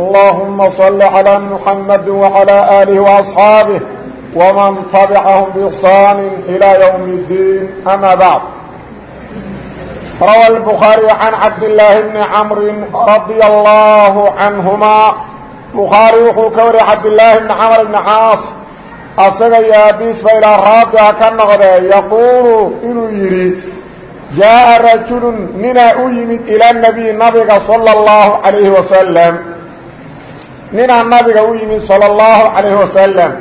اللهم صل على محمد وعلى آله وأصحابه ومن تبعهم بإحسان إلى يوم الدين أما بعد روى البخاري عن عبد الله بن عمرو رضي الله عنهما بخاري وxuu ka wariyay cabdاللaahi بن cمر بن cاaص asaga iyo abiisba ilaa raabica ka noqdee yaquulu inuu yidhi jaaءa rajulu ninaa u yimid ilى النبي nabiga salى الlahu عalayه wasaلم ninaa nabiga u yimi salى اllahu calayhi wasalam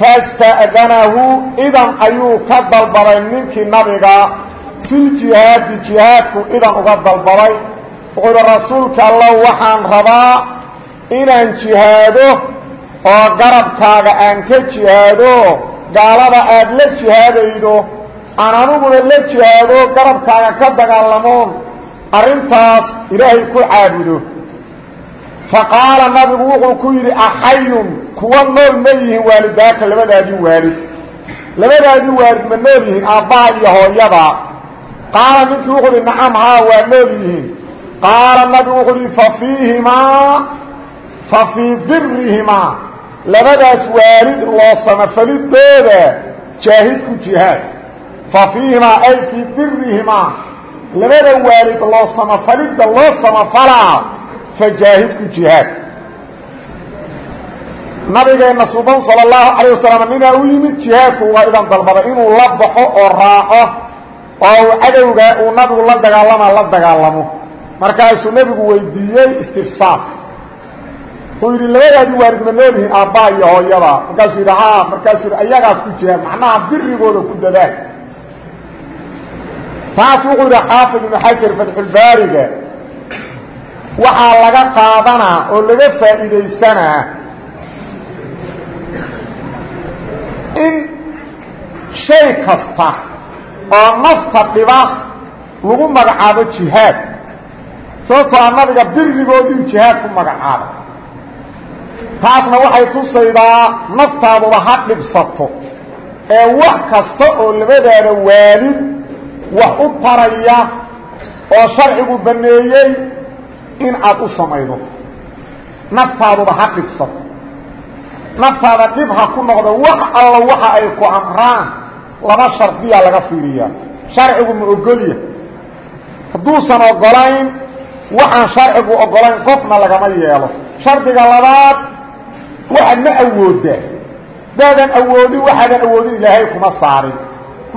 fasta'danahu idan ayuu ka dalbaday ninkii nabiga fii jihaadi jihaadku idan uga dalbaday wuxuu hi rasuulka alla waxaan rabaa inaan jihaado oo garabkaaga aan ka jihaado gaalada aad la jihaadaydo aan aniguna la jihaado garabkaaga ka dagaalamoon arrintaas ilaahay ku caabudo fa qaala nabigu wuxuu ku yidhi axayun kuwa nool ma yihiin waalidaaka labadaadii waalid labadaadii waalid ma nool yihiin aabbaha iyo hooyada qaala ninkii wuxuu uhi nacam haa waa nool yihiin. Qaala nabigu wuxuu uhi fa fiihimaa fa fii birihimaa labadaas waalid loo samafalidooda jaahidku jihaad. Fa fiihimaa ay fii fa jaahidku jihaad nabigeenna suban sala allahu calayh wasalam ninaa u yimid jihaadku waa idan dalbaday inuu la baxo oo raaco oo uu cadowga uu nabigu la dagaalama la dagaalamo markaasuu nebigu weydiiyey istifsaar wuxuu yidhi labadaadii waalid ma nool yihiin aabbaa iyo hooyada markaasuu yidhi haa markaasuu yidhi ayagaas ku jihaad macnaha birigooda ku dadaal taas wuxuu yidhi xaafid ibnu xajar fatxulbaariga waxaa laga qaadanaa oo laga faa'iidaysanaa in shay kasta oo nafta dhiba lagu magacaabo jihaad sababtoo a nabiga birigoodii jihaad ku magacaabo. Taasna waxay tusaydaa naftaaduba ha dhibsato ee wax kasta oo labadaada waalid wax u taraya oo sharcigu baneeyey in aad u samaydo. Naftaaduba ha dhibsato. Naftaada dhib ha ku noqdo. Wax alla waxa ay ku amraan laba shardiyaa laga fiiriyaa. Sharcigu ma ogolya hadduusan ogolayn waxaan sharcigu ogolayn qofna lagama yeelo. Shardiga labaad waxaad ma awoodaa daadan awoodin waxaadan awoodin ilaahay kuma saarin.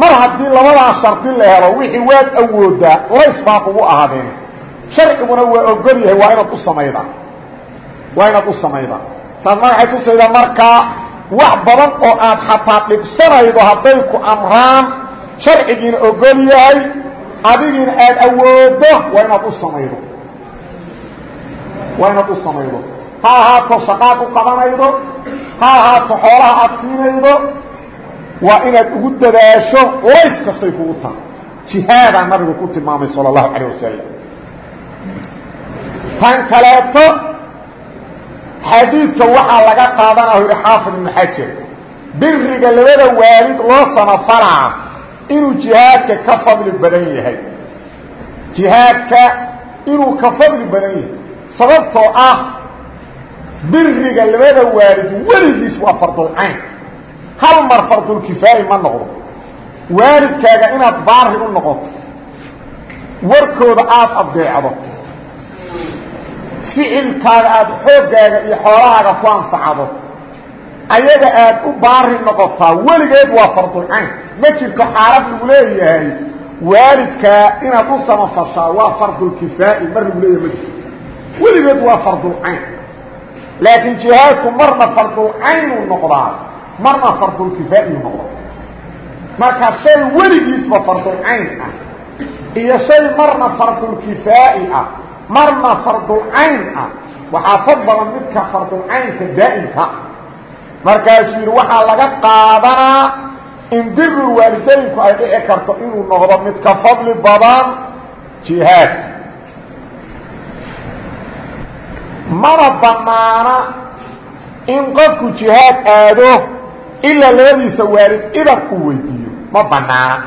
Mar haddii labadaas shardi la helo wixii waad awoodaa lays baa kugu ahaadeen sharciguna waa ogol yahay waa inaad u samaydaa waa inaad u samaydaa taasna waxay tusaydaa markaa wax badan oo aad xataa dhibsanaydo hadday ku amraan sharcigiina ogol yahay adigiina aad awoodo waa inaad u samaydo. Waa inaad u samaydo. Ha ahaato shaqaad u qabanaydo ha ahaato xoolaha aad siinaydo waa inaad ugu dadaasho culays kastay kugu tahay. Jihaadaa nabigu ku tilmaamay sala allahu calayh wasalam tan kaleeto xadiidka waxaa laga qaadanaa u yidhi xaafid ibnu xajar biriga labada waalid loo samafalaa inuu jihaadka ka fadli badan yahay. Jihaadka inuu ka fadli badan yahay. Sababtoo ah biriga labada waalid weligiis waa fardulcayn hal mar fardulkifaa'i ma noqdo. Waalidkaaga inaad baari u noqoto warkooda aada adeecdo ficilkaaga aada xooggaaga iyo xoolahaaga ku anfacdo ayaga aad u baari noqotaa weligeed waa fardulcayn ma jirto xaalad lagu leeyahay waalidkaa inaad u samafashaa waa fardulkifaa'i mar lagu leeyahay ma jirto. Weligeed waa fardulcayn laakiin jihaadku marna fardulcaynuu noqdaa marna fardulkifaa'iyu noqda marka shay weligiisba fardulcayn ah iyo shay marna fardulkifaa'i ah marna fardulcayn ah. Waxaa fad badan midka fardulcaynka daa'imka. Markaasuu yidhi waxaa laga qaadanaa in birul waalidaynku ay dhici karto inuu noqdo mid ka fadli badan jihaadka mana banaana in qofku jihaad aado ilaa labadiisa waalid idan uu weydiiyo. Ma banaana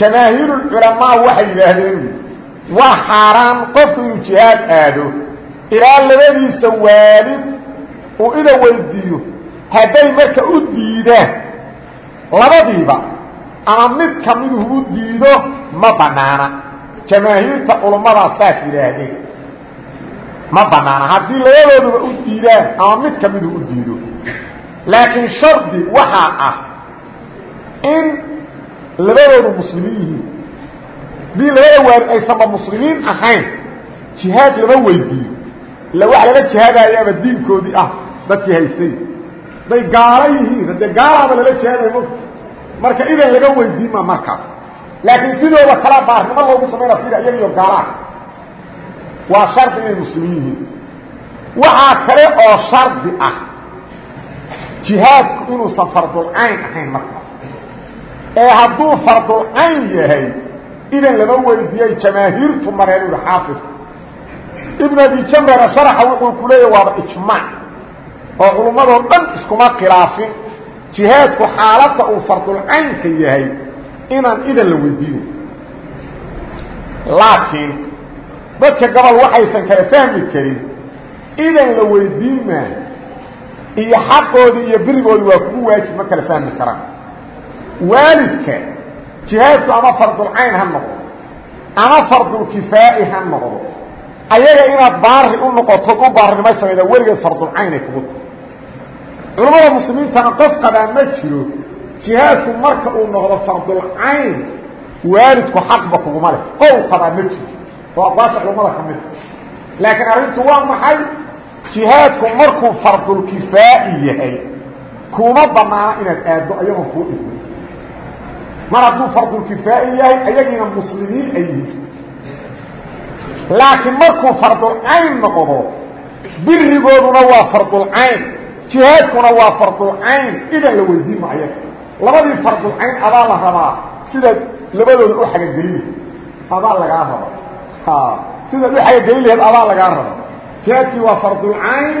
jamaahiirulculamaa waxay yidhaahdeen waa xaaraan qofku inuu aado. Ilaa labadiisa waalid uu ida weydiiyo. Hadday marka u diidaan labadiiba ama mid kamiduhu u diido ma banaana. Jamaahiirta culummadaa yidhaahdeen. Ma banaana. Haddii labadooduba u diidaan ama mid kamiduhu u diido. Laakiin shardi waxaa ah in labadoodu muslimiin yihiin haddii labada waalid aysanba muslimiin ahayn. Jihaad lama weydiiyo illa waxa laga jihaadayaaba diinkoodii ah dadkii haystay. Day gaalo yihiin haddee gaalaaba lala jihaadaya m marka idan laga weydiinma markaas. Laakiin sidooda kalea baarnimo loogu samayna fida iyagiyo gaalaha. Waa shardi inay muslimiin yihiin. Waxaa kale oo shardi ah jihaadku inuusan fardulcayn ahayn markaas. Ee hadduu fardulcayn yahay idan lama weydiiyey jamaahiirtu mareen uhi xaafid ibn abi jamrana sharaxa wuxuu ku leeyahy waaba ijmaac oo culummadoo dhan iskuma khilaafin. Jihaadku xaaladda uu fardulcaynka yahay inaan idan la weydiinay laakiin dadka gobol waxaysan kala fahmi karin idan la weydiin maa iyo xaqoodii iyo birigoodi waa kugu waajib ma kala fahmi karaan. Waalidka jihaadku ama fardulcayn ha noqdo ama fardulkifaa'i ha noqdo. Ayaga inaad baari u noqotood u baarinimo samayda weligeed fardulcaynay kugu tahay culammada muslimiintana qof qabaa ma jiro jihaadku marka uu noqdo fardulcayn waalidku xaqba kuguma leh. Qowl qabaa ma jiro. Oo aqwaasha culammada ka mida laakiin arrintu waa maxay? Jihaadku markuu fardulkifaa'i yahay kuma banaana inaad aaddo ayagoon kuu dhigmin mar hadduu fardulkifaa'i yahay ayagiina muslimiin ay yihiin. Laakiin markuu fardulcayn noqdo birigooduna waa fardulcayn jihaadkuna waa fardulcayn idan la weydiin ma ayaga labadii fardulcayn adaa la rabaa sidaad labadooda u xagagelin adaa lagaa raba sidaad u xagagelin laheed adaa lagaa raba jihaadkii waa fardulcayn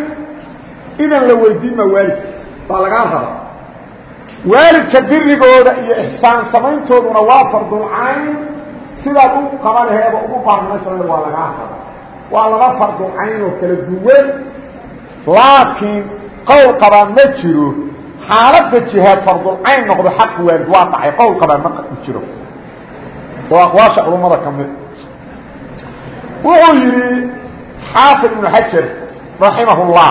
idan la weydiin ma waalidka baa lagaa raba waalidka birigooda iyo ixsaan samayntooduna waa fardulcayn sidaad u qaban laheeda ugu baarnimaysan waa lagaa raba waa laba fardulcayn oo kala duwan. Laakiin qowl qabaa ma jiro. Xaaladda jihaad fardulcayn noqdo xaq waalid waa dhacay. Qowl qabaa ma jiro. Oo aqwaasha culummada ka mid. Wuxuu yidhi xaafid ibnu xajar raximah اllah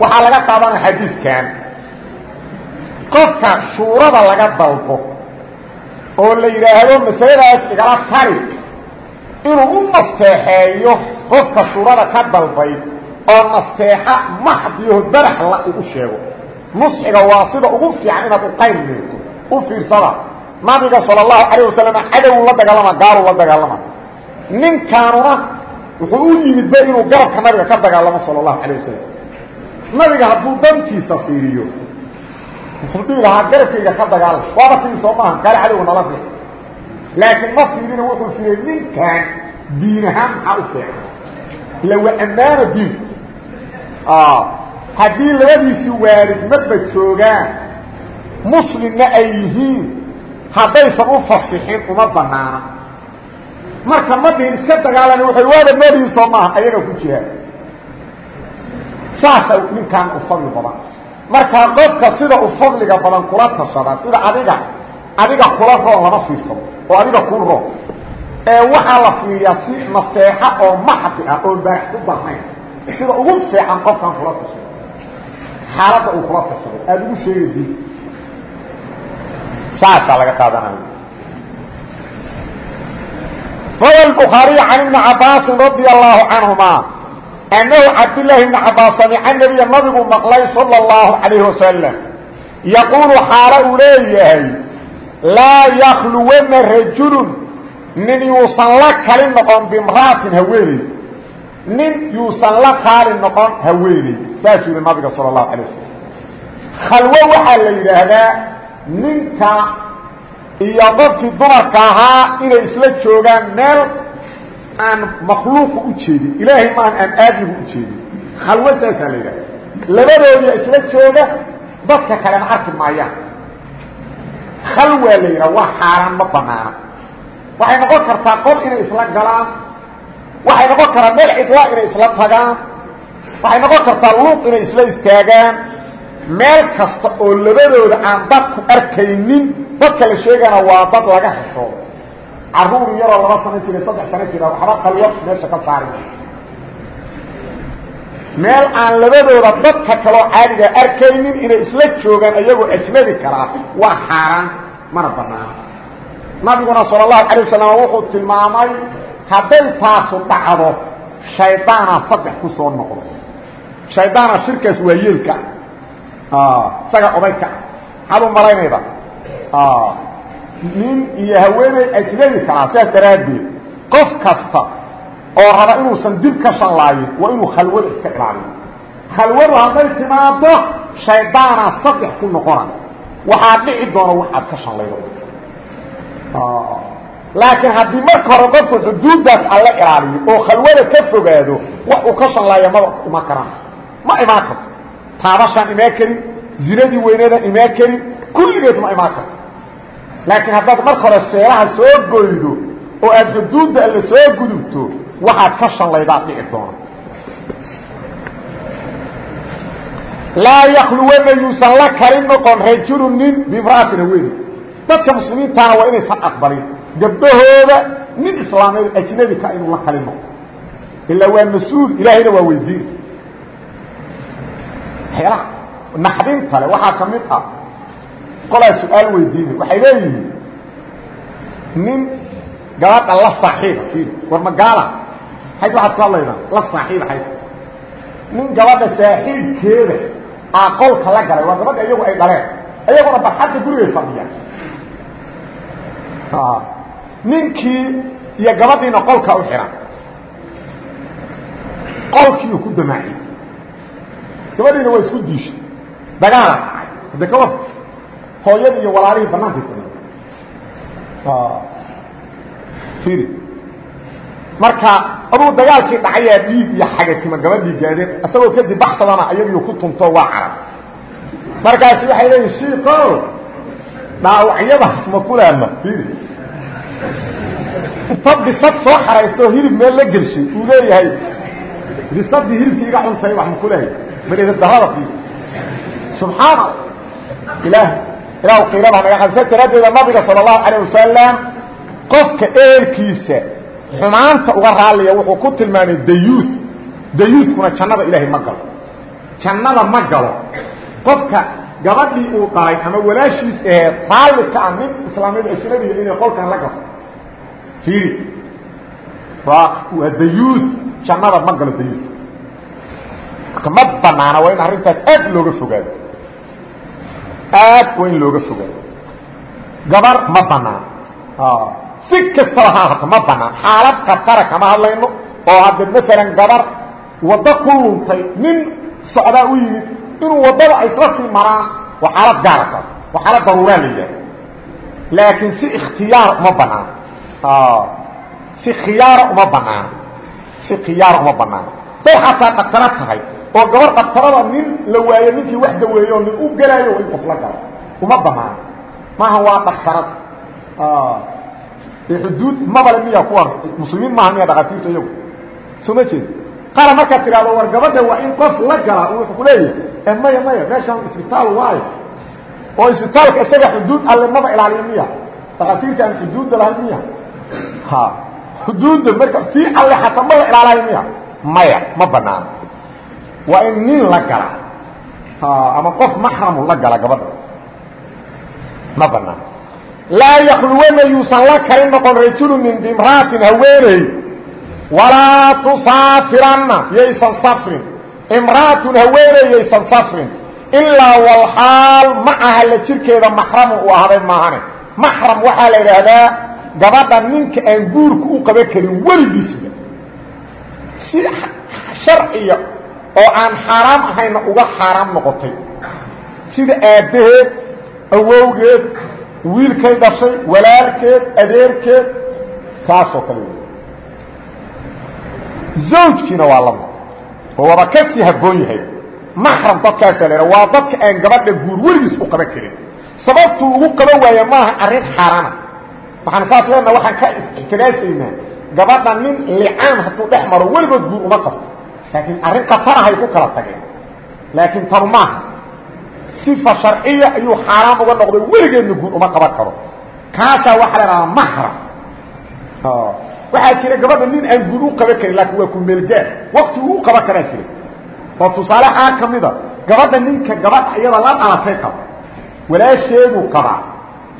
waxaa laga qaadanaya xadiiskan qofka shuurada laga dalbo oo la yidhaahdo masaladaas igala tari inuu u nasteexeeyo qofka shuurada ka dalbay oo nasteexa maxdiyaho baraxla uu u sheego nusxiga waa sida ugu fiican inaad uqayl meerto u fiirsada nabiga salى الlahu عalيه wasalam cadow la dagaalama gaalu la dagaalama ninkaanuna wuxuu u yimid ba inuu garabka nabiga ka dagaalamo salى الlahu عalيه wasalam nabiga hadduu dantiisa fiiriyo wuxuu dhihi lahaa garabkayga ka dagaalama waaba tii soo maaha gaali cadowga nala fi laakiin ma fiirina wuxuu fiiriyey ninkan diin ahaan maxaa u fiican ila waa ammaano diinku haddii labadiisii waalid maba joogaan muslimna ay yihiin haddaysan u fasixin uma banaana marka ma dhihin iska dagaalana waxay waada noolyihin soo maaha ayaga ku jihaan saasa ninkan u fadli badan markaa qofka sida u fadliga badan kula tashada sida adiga adiga kula roon lama fiirsado oo adiga ku roon ee waxaa la fiiriyaa si naseexo oo maxdi ah oo baax u baahayn sida ugu fiican qofkan kula tashado xaaladda uu kula tashado aada ugu sheegaysi saasaa laga qaadanaya. Rawa bukhaariy can ibni cabaasin radia allaahu canhuma أnnahu cabdالlahi بni cabaas samica nebiya nabigu maqlay salى الlahu عalayه wasalam yaquulu xaalo uu leeyahay laa yakluwana rajulu nin yuusan la kali noqon bimra'atin haweeney nin yuusan la qaali noqon haweeney saasuu yihi nabiga sala allahu alay wasalam khalwo waxaa la yidhaahdaa ninka iyo qofkii dumarka ahaa inay isla joogaan meel aan makhluuqa u jeedin. Ilaahay maahan aan aadmigu u jeedin. Khalwo saasaa la yidhahda labadoodia isla jooga dadka kalena arki maayaan. Khalwaa la yidhaha waa xaaraan ma banaana. Waxay noqon kartaa qol inay isla galaan. Waxay noqon karaa meel cidlaa inay isla tagaan. Waxay noqon kartaa luuq inay isla istaagaan. Meel kasta oo labadooda aan dadku arkaynin dadka la sheegana waa dad laga heshoodo carruur yaroo laba sano jira saddex sano jira waxba qalwo meesha ka saari meel aan labadooda dadka kaloo caadiga arkaynin inay isla joogaan iyagoo ajnabi karaa waa xaaraan mana banaana nabiguna sal اlahu alay wasalam wuxuu tilmaamay hadday taasu dhacdo shaydaana saddex ku soo noqdo. Shaydaana shirkaas waa yeelka isaga odayka maxaad u malaynayda nin iyo haweeney ajnabi karaa sidaas daraaddeed qof kasta oo raba inuusan dib ka shanlaayin waa inuu khalwada iska ilaaliyo. Khalwadu hadday timaado shaydaana saddex ku noqona waxaa dhici doona wax aad ka shanlaydo laakiin haddii marka hore qofku xuduuddaas alla ilaaliyo oo khalwada ka fogaado wax uu ka shanlaaya maba imaan karaan. Ma imaan karto. Taabashaan imaan karin zinadii weyneedaan imaan karin kulligeed ma imaan karto laakiin haddaad marka hore seelaha soo goydo oo aad xuduudda alla soo gudubto waxaad ka shanlaydaad dhici doona laa yakluwana yuusan la karin noqon rajulu nin bimra'atin haweeni dadka muslimiintaana waa inaysan aqbalin. Gabdhahooda nin islaameed ajnabi ka inuu la kali noqdo. Ilaa waa mas'uul ilaahayna waa weydiin. Waxyaalaha naxdinta le waxaa ka mid ah qolaa su'aal weydiinay waxay leeyihiin nin gabadha la saaxiiba i war ma gaala. Hayd waxaad ku hadlaydaan la saaxiiba hayd nin gabadha saaxiibkeeda aa qolka la galay waa gabadha iyagu ay dhaleen. Iyaguna barxadda gurigay fadhiyaan. Ninkii iyo gabadhiina qolka u xihan qolkiiu ku damaaciyey gabadhiina waa isku diishay dagaala dhacay hadde ka war hooyadii iyo walaalihii bannaankay fadhiya iri marka aduu dagaalkii dhacayaa dhiig iyo xagatima gabadhii gaadeen isagoo kadib baxsadana ayagiiu ku tunto waa carab. Markaasi waxay leeyihiin shiiko dhaawacyadaas ma kulaama iri inta bisad soo xaraysto hilib meel la gelshay uu leeyahay bisadii hilibkii iga cuntay wax ma kulehay mareedarada i subxaana ilaah ilah qiilada naga qadsa daraaddeeda nabiga sala allahu calayh wasalam qofka eerkiisa xumaanta uga raallaya wuxuu ku tilmaamay dayuud. Dayuudkuna jannada ilaahay ma galo. Jannada ma galo. Qofka gabadhii uu dhalay ama walaashiis ahee raalli ka ah nin islaamiyada ajnabiga inay qolkan la gato fiiri. Waa dayuud. Jannada ma galo dayuud. Marka ma banaana waa in arrintaas aad looga fogaado aad waa in looga fogaado. Gabar ma banaana si kastaba ha ahaato ma banaan. Xaalad khatara kama hadlayno oo hadda maalan gabar waddo ku luntay nin socdaa u yimid inuu waddada ay isla sii maraan waa xaalad gaara taas. Waa xaalad daruuraa la yidhaha laakiin si ikhtiyaar uma banaano si khiyaara uma banaano si khiyaara uma banaano day xataa dhaktaro tahay oo gabar dhaktarada nin la waayo ninkii wax daweeye oo nin u gelaayo waa in qof la galo uma banaano maaha waa dhaktarad xuduud mabale miya kuwa muslimiin maaha miya dhakatiirtu iyagu. Soo ma jeed qaala markaad tidhahdo war gabadha waa in qof la gala wuxuu kuleeyahay maya maya meeshaan isbitaal waayo. Oo isbitaalka isaga xuduud alle maba ilaaliyo miya. Dhakatiirta aan xuduudda lahayn miya. Ha. Xuduudda marka tii alle xataa maba ilaalayo miya. Maya ma banaano waa in nin la gala. Ama qof maxramu la gala gabadha. Ma banaano laa yakluwana yuusan la kali noqon rajulu min bimraatin haweeney. Walaa tusaafiranna yaysan safrin. Imraatun haweeney yaysan safrin. Ilaa walxaal macaha la jirkeeda maxramu uu ahday maahane. Maxram waxaa la idhaahdaa gabadha ninka aan guurka u qaban karin weligiisba si sharciya oo aan xaaraam ahayna uga xaaraam noqotay. Sida aabbaheed awowgeed wiilkay dhashay walaalkeed adeerkeed saasoo kale zawjkiina waa lama. Oo waba ka sii habboon yahay. Maxram dadkaasaa la waa dadka aan gabadha guur weligiis u qaban karin. Sababtuu ugu qaban waaya maaha arrin xaaraana waxaan saas leenaha waxaan ka ixtiraasaynaa gabadha nin licaan hadduu dhex maro weligood guur uma qabto laakiin arrin khatarahay ku kala tageen. Laakiin tanu maaha. Sifa sharciya ayuu xaaraam uga noqday weligeedna guur uma qaban karo. Kaasaa waxaa la dhahaa maxram waxaa jira gabadha nin aan guur u qaban karin laakiin waa ku meelgaar. Wakti uu qaban karaa jira. Oo tusaale xaa ka mida gabadha ninka gabadha iyada la dhalatay qaba walaasheeduu qabaa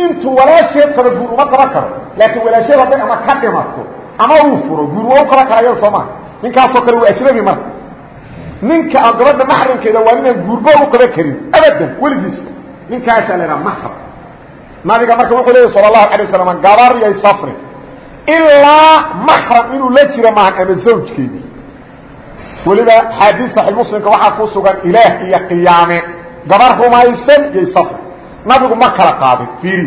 intuu walaasheed qaba guur uma qaban karo. Laakiin walaasheed hadday ama ka dhimato ama uu furo guur waa u qaban kara iyada soo maa ninkaasoo kale waa ajnabi marka ninka a gabadha maxramkeeda waa ninaan guurba u qaban karin abadan weligiis. Ninkaasaa la idhaha maxram nabiga marka wuxuu leeyahy sala allahu alay waslam gabar yay safri. Ilaa maxram inuu la jiro maahan ama zawjkeedii. Weliba xaadiis saxi muslimka waxaa ku sugan ilaah iyo qiyaame. Gabar rumaysan yay safri. Nabigu ma kala qaadin fiiri.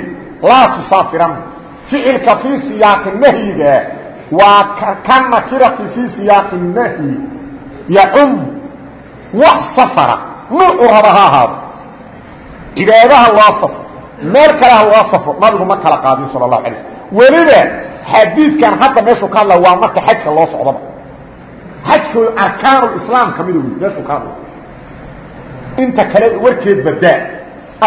Laa tusaafiran. Ficilka fii siyaaqi nahyiga waa ka nakirati fii siyaaqi nahyi yacum wax safara. Nuucu raba ha ahaado. Cibaadaha loo safro. Meel kale ha loo safro. Nabigu ma kala qaadin sala allahu alay slm weliba xadiidkan hadda meeshuu ka hadla waa marka xajka loo socdaba xajkooda arkaanulislaam ka mida wey meeshuu ka hadla. Inta kale warkeed badaa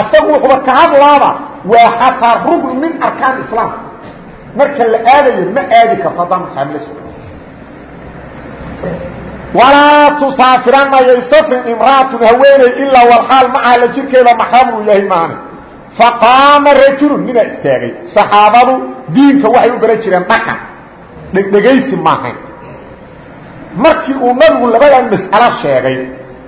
asagu wuxuuba ka hadlaaba waa xataa rugn min arkaan islaam marka la aadayo ma aadi karto haddaan maxaamilo so walaa tusaafiranna yaysafrin imraatun haweeney ilaa walxaal macaha la jirkeeda maxram uu yahay maane. Faqaama rajulun ninaa istaagay. Saxaabadu diinka waxay u baran jireen dhaqan. Dhegdhegaysi maahayn markii uu nabigu labadan mas'alo sheegay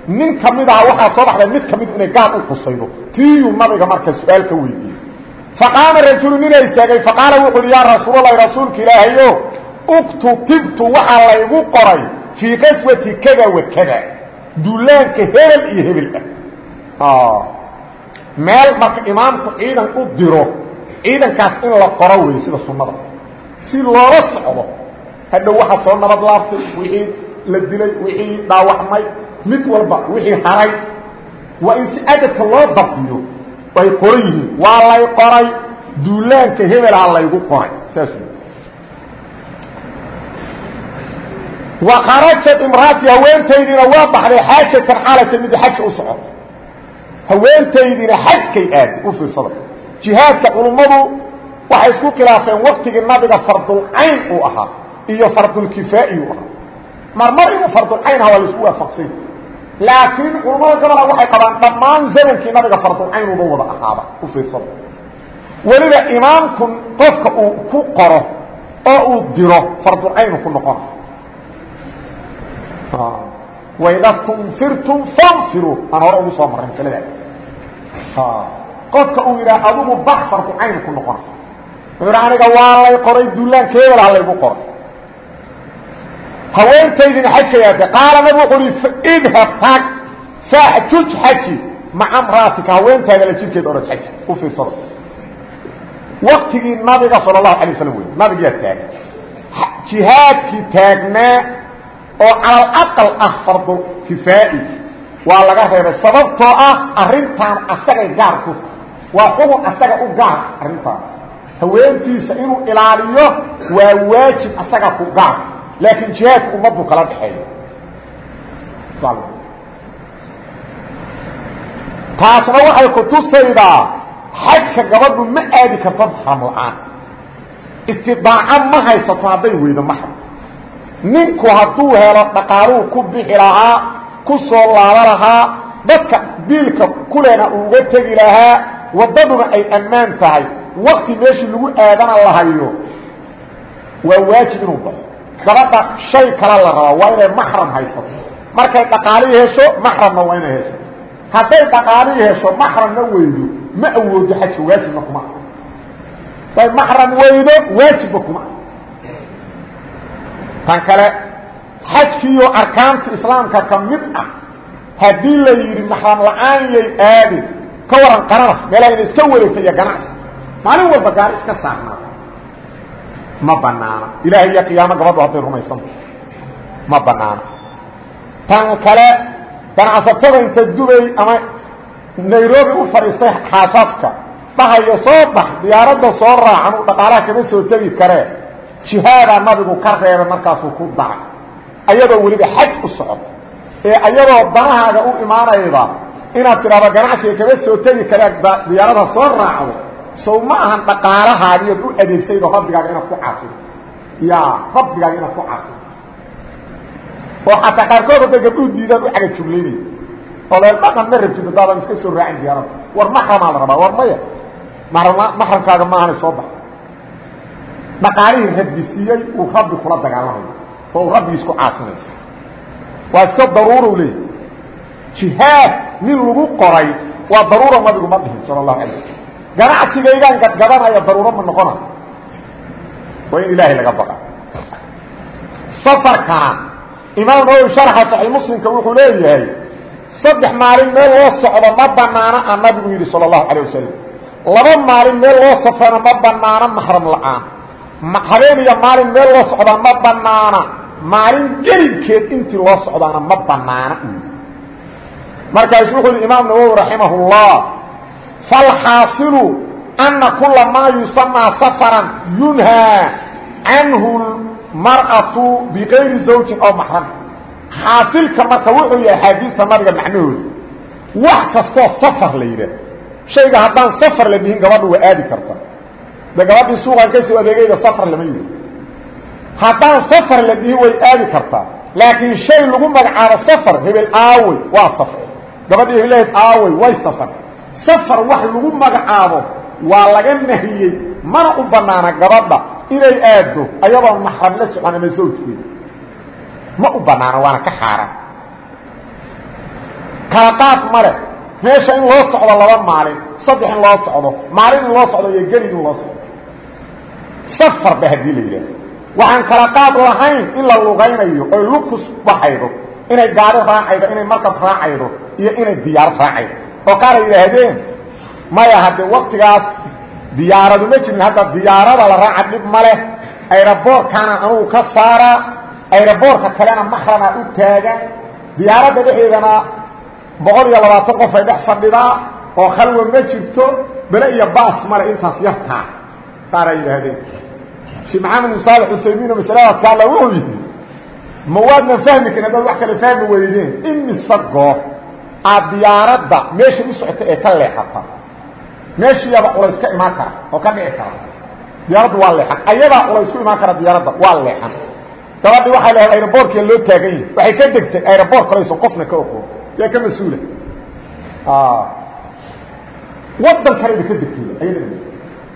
nin ka mid aha waxaa soo baxday mid ka mid inay gaal u qusaydo tiiyuu nabiga marka su'aal ka weydiiyey faqaama rajulu ninaa istaagay faqaala wuxu uhi yaa rasuulalahi rasuulka ilaahayo uktutibtu waxaa laygu qoray fii qaswati kada wa kada duulaanka hebel iyo hebel ah meel marka imaamku ciidan u diro ciidankaas in la qoro wey sida sunnada si loola socdo hadhow waxaa soo nabad laaftay wixii la dilay wixii dhaawacmay mid walba wixii haray waa in si adabka loo dabdiyo ay qoran yihiin waa lay qoray. Duulaanka hebelaa laygu qoray. Saas wa kharajat imraati haweentaydiina waa baxday xaajatan xaalata mid xaja u socoto haweentaydiina xajkay aadi u fiirsada jihaadka culummadu waxay isku khilaafeen waktigii nabiga fardulcayn uu ahaa iyo fardulkifaa'i uu ahaa. Marmar inuu fardulcayn aha waa la isku waafaqsany laakiin culummada gobola waxay qabaan dhammaan zamankii nabiga fardulcaynuba wada ahaaba u fiirsada weliba imaamku qofka uu ku qoro oo uu diro fardulcaynu ku noqona waida stunfirtum fanfiruu aan hore ugu soo marray masaladaas qofka uu yidhaha adigu bax farducayn ku noqona wuxuu yidha aniga waa lay qoray duulaanka hebel ha laygu qoray haweentaydina xajkay aadday qaala nabig wuxuu uhi idhab tag faxjuj xaji. Maca mraatika haweentaada la jirkeeda orad xaji. U fiirsada waktigii nabiga sala allahu alay waslam wey nabigiyaa taagan jihaadkii taagnaa oo calal aqal ah fardu kifaa'i. Waa laga reebay sababtoo ah arrintaan asagay gaar ku waa xugun asaga u gaar arrintaan haweentiisa inuu ilaaliyo waa waajib asaga ku gaar laakiin jihaadka ummaddu kala dhexeeyo taasna waxay ku tusaydaa xajka gabadhu ma aadi karto maxram la'aan istidaaco ma haysato hadday weydo maxram ninku hadduu helo dhaqaaluhu ku bixi lahaa ku soo laaba lahaa dadka biilka kulena uga tegi lahaa waddaduna ay ammaan tahay wakti meeshii lagu aadana la hayo waa waajib inuu baxo gabadha shay kala la rabaa waa inay maxram haysato markay dhaqaalihii hesho maxramna waa inay hesho hadday dhaqaalihii hesho maxramna weydo. Ma awoodo xajka waajibna kuma day maxram weydo waajibba kuma tan kale xajkiiyo arkaanta islaamka ka mid ah haddii la yidhi maxram la'aan yay aadi ka waran qararaf meelaha ina iska wareegta iyo ganacsi maalin walba gaari iska saarnaada ma banaana ilahay iyo qiyaamo gabadhu hadday rumaysanta ma banaana tan kale ganacsatada inta dubay ama nairobi u fadhiistay xaasaska dhahayo soo bax diyaaradda soo raacan uu dhaqaalaha kama soo tegi karee jihaadaa nabigu ka reebay markaasuu ku dacay ayadoo weliba xaj u socota ee ayadoo danahaaga u imaanayda inaad tidhahdo ganacsiga kama soo tegi karee diyaarada soo raacdo sow ma ahan dhaqaalahaagiyood u adeegsaydo rabbigaaga inaad ku caasido ya rabbigaaga inaad ku caasido oo xataa qaarkood hadday gabdhuu diidaan u caga juglaynaya oo le dhaqan ma rabtid haddaadan iska soo raacin diyaarada war maxramaa la rabaa war maya. Maram maxramkaaga maahanay soo bax dhaqaalihii rabbi siiyey uu rabbi kula dagaalamayo. Oo uu rabbigiis ku caasinayo. Waa iska daruurow leey jihaad nin lagu qoray waa daruuro nabigu ma dhihin sala allahu alay ganacsigaygaan gadgadanaya daruuro ma noqona. Waa in ilaahay laga baqa. Safarkana imaam nawowi sharxa saxiix muslimka wuxuu leeyahay saddex maalin meel loo socdo ma banaana a nabigu yidhi sala allahu calayh wasalam laba maalin meel loo safrana ma banaana maxram la'aan. Habeen iyo maalin meel loo socdaa ma banaana maalin gelinkeed intii loo socdaana ma banaana markaasu wuxuu yihi imaam nawowi raximah اllah falxaasilu ana kula maa yusamaa safaran yunhaa canhu mar'atu bikayri zawjin oo maxram xaasilka marka wuxuu yahay axaadiista nabiga macnahooda wax kastoo safar la yidhaah shayga haddaan safar la dhihin gabadhu waa aadi karta de gabadhii suuqan ka soo adeegayda safar lama yidhi haddaan safar la dhihin way aadi kartaa laakiin shay lagu magacaabo safar hebel aawey waa safar gabadhii heblaheed aawey way safar safar wax lagu magacaabo waa laga nahiyey mana u banaana gabadha inay aaddo ayadoo maxram la socon ama zawjkeeda ma u banaana waana ka xaaraan. Kala qaad male meesha in loo socdo laba maalin saddex in loo socdo maalin in loo socdo iyo gelid in loo socdo. Safar ba haddii la yidhahdo waxaan kala qaad lahayn in la lugaynayo oy lukus baxaydo inay gaari raacaydo inay markab raacaydo iyo inay diyaarad raacaydo oo qaar ay yidhaahdeen maya haddee waktigaas diyaaradu ma jirin hadda diyaarada la raaca dhib ma leh. Ayraboorkaana anugu ka saaraa ayraboorka kalena maxrama u taagan. Diyaaradda dhexeedana boqol iyo labaatan qof ay dhex fadhidaa oo khalwa ma jirto bele iyo baas male intaas yartaa. Qaar ay yidhaahdeen. Sheekh maxamed bin saalex uthaymiino masaladaas ka alla wuxuu yidhi ma waadnan fahmi karin haddaad wax kale fahmi weydeen imise goob aad diyaaradda meeshay u socota ee ka leexata. Meeshiiyaba culays ka imaan kara oo ka dhici kara. Diyaaradda waa leexan. Ayadaa culays ku imaan kara diyaaradda waa leexan. Gabadhii waxay leedahay aeroboortkia loo taagan yahay. Waxay ka degtay aeroboort kalaysan qofna ka oqoon yaa ka mas'uula. Wadan kalayba ka degtay ayada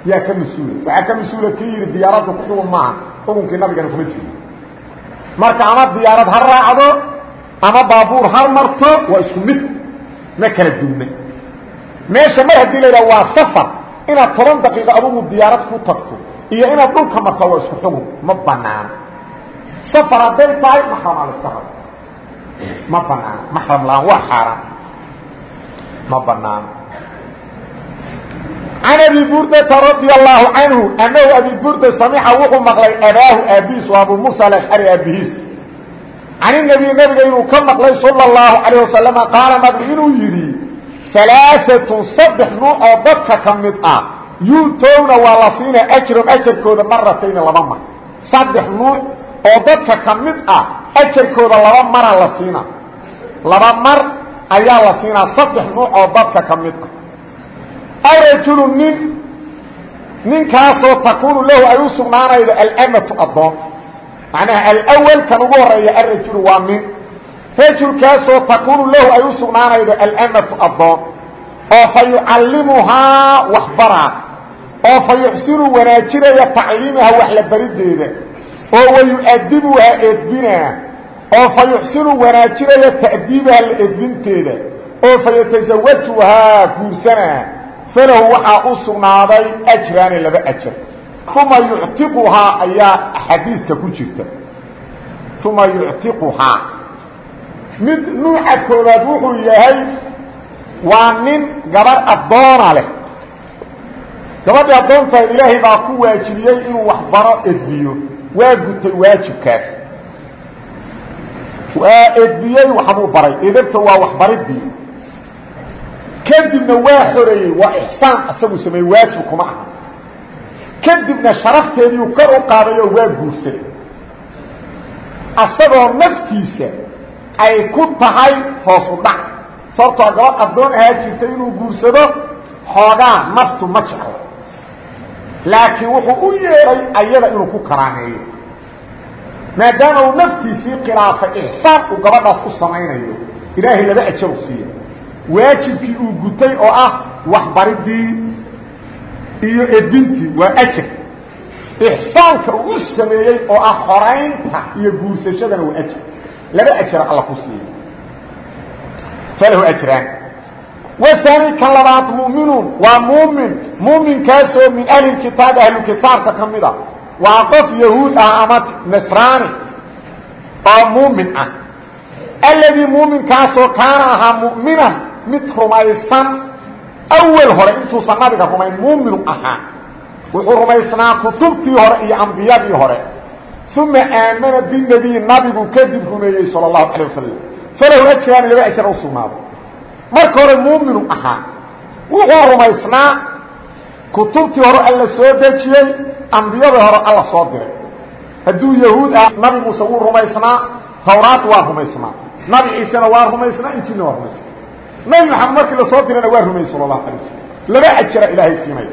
yaa ka mas'uula. Waxaa ka mas'uula kii yidhi diyaaradda ku xugun maaha. Xukunkii nabigana kuma jiro marka ama diyaarad ha raacdo ama baabuur ha marto waa isku mid ma kala duuna meesha mar haddii la yidhaha waa safar inaad toban daqiiqo adugu diyaarad ku tagto iyo inaad dhulka marto waa isku xugun ma banaano safar hadday tahay maxram aliska rabo ma banaano maxram la'aan waa xaaraan. Ma banaano can abi burdata radia allahu canhu anahu abi burda samixa wuxuu maqlay abaahu aabihiis waa abu muusa alashcari aabihiis can inabiy nabiga inuu ka maqlay sala اllahu calayh wasalama qaala nabigu inuu yidhi alaaatun saddex nuuc oo dadka ka mid ah yuutowna waa la siinaa ajran ajarkooda maratayni laba mar. Saddex nuuc oo dadka ka mid ah ajarkooda laba maraa la siinaa laba mar ayaa la siinaa saddex nuuc oo dadka ka mid ah. Arajulu nin ninkaasoo takuunu lahu ay u sugnaanaydo almatu addoon macnaha alwal kan ugu horreeya arajulu waa nin rajulkaasoo takuunu lahu ay u sugnaanaydo almatu addoon oo fa yucallimuhaa waxbaraa oo fa yuxsinu wanaajinaya tacliimaha wax la barideeda oo wayu'adibuhaa edbinaa oo fa yuxsinu wanaajinaya ta'diibaha la edbinteeda oo fa yatasawajuhaa guursanaa falahu waxaa u sugnaaday ajraani laba ajar uma yuctiquhaa ayaa xadiiska ku jirta. Uma yuctiquhaa mid nuuca koobaad wuxuu yahay waa nin gabadh addoona leh. Gabadhii addoontaa ilaahay baa ku waajibiyey inuu waxbaro edbiyo. Waa gutay waajibkaas. Waa edbiyey waxbuu baray. Edabta waa waxbaridii. Kadibna waa xoreeyey waa ixsaan isagu sameeyey waajib kuma aha kadibna sharafteediiu kor u qaaday oo waa guursaday. Asagoo naftiisa ay ku tahay hoosu dhac. Sababtoo gabadh addoon ahaa jirtay inuu guursado xoogaa naftu ma jeclo. Laakiin wuxuu u yeedhay ayada inuu ku karaameeyo maadaama uu naftiisii khilaafay ixsaan uu gabadhaas u samaynayo ilaahay laba ajar u siiya. Waajibkii uu gutay oo ah waxbaridii iyo edintii waa ajar ixsaanka uu sameeyey oo ah xoraynta iyo guursashadana waa ajar laba ajara alla ku siiya falahu ajraan waani kan labaad muminuun. Waa muumin muuminkaasoo min ahli kitaabi ahlukitaabka ka mid a waa qof yahuud ah ama nasraani oo muumin ah. Alladii muuminkaasoo kaana ahaa mu'minan mid rumaysan awel hore intuusan nabiga rumayn muuminu ahaa wuxuu rumaysnaa kutubtii hore iyo ambiyadii hore uma aamana binebiy nabigu kadib rumeeyey sal اlahu alيه wasalam falahu ajraani laba ajra u sugnaado marka hore muuminu ahaa wuxuu rumaysnaa kutubtii hore alla soo dejiyey ambiyadii hore alla soo diray hadduu yahuud ah nabi muuse wuu rumaysnaa tawraad waa rumaysnaa nabi ciisena waa rumaysnaa injiilna waa rumaysnaa nabi maxamed markii la soo dirana waa rumeeyey sal اlahu alay wasalam laba ajra ilaahay siinay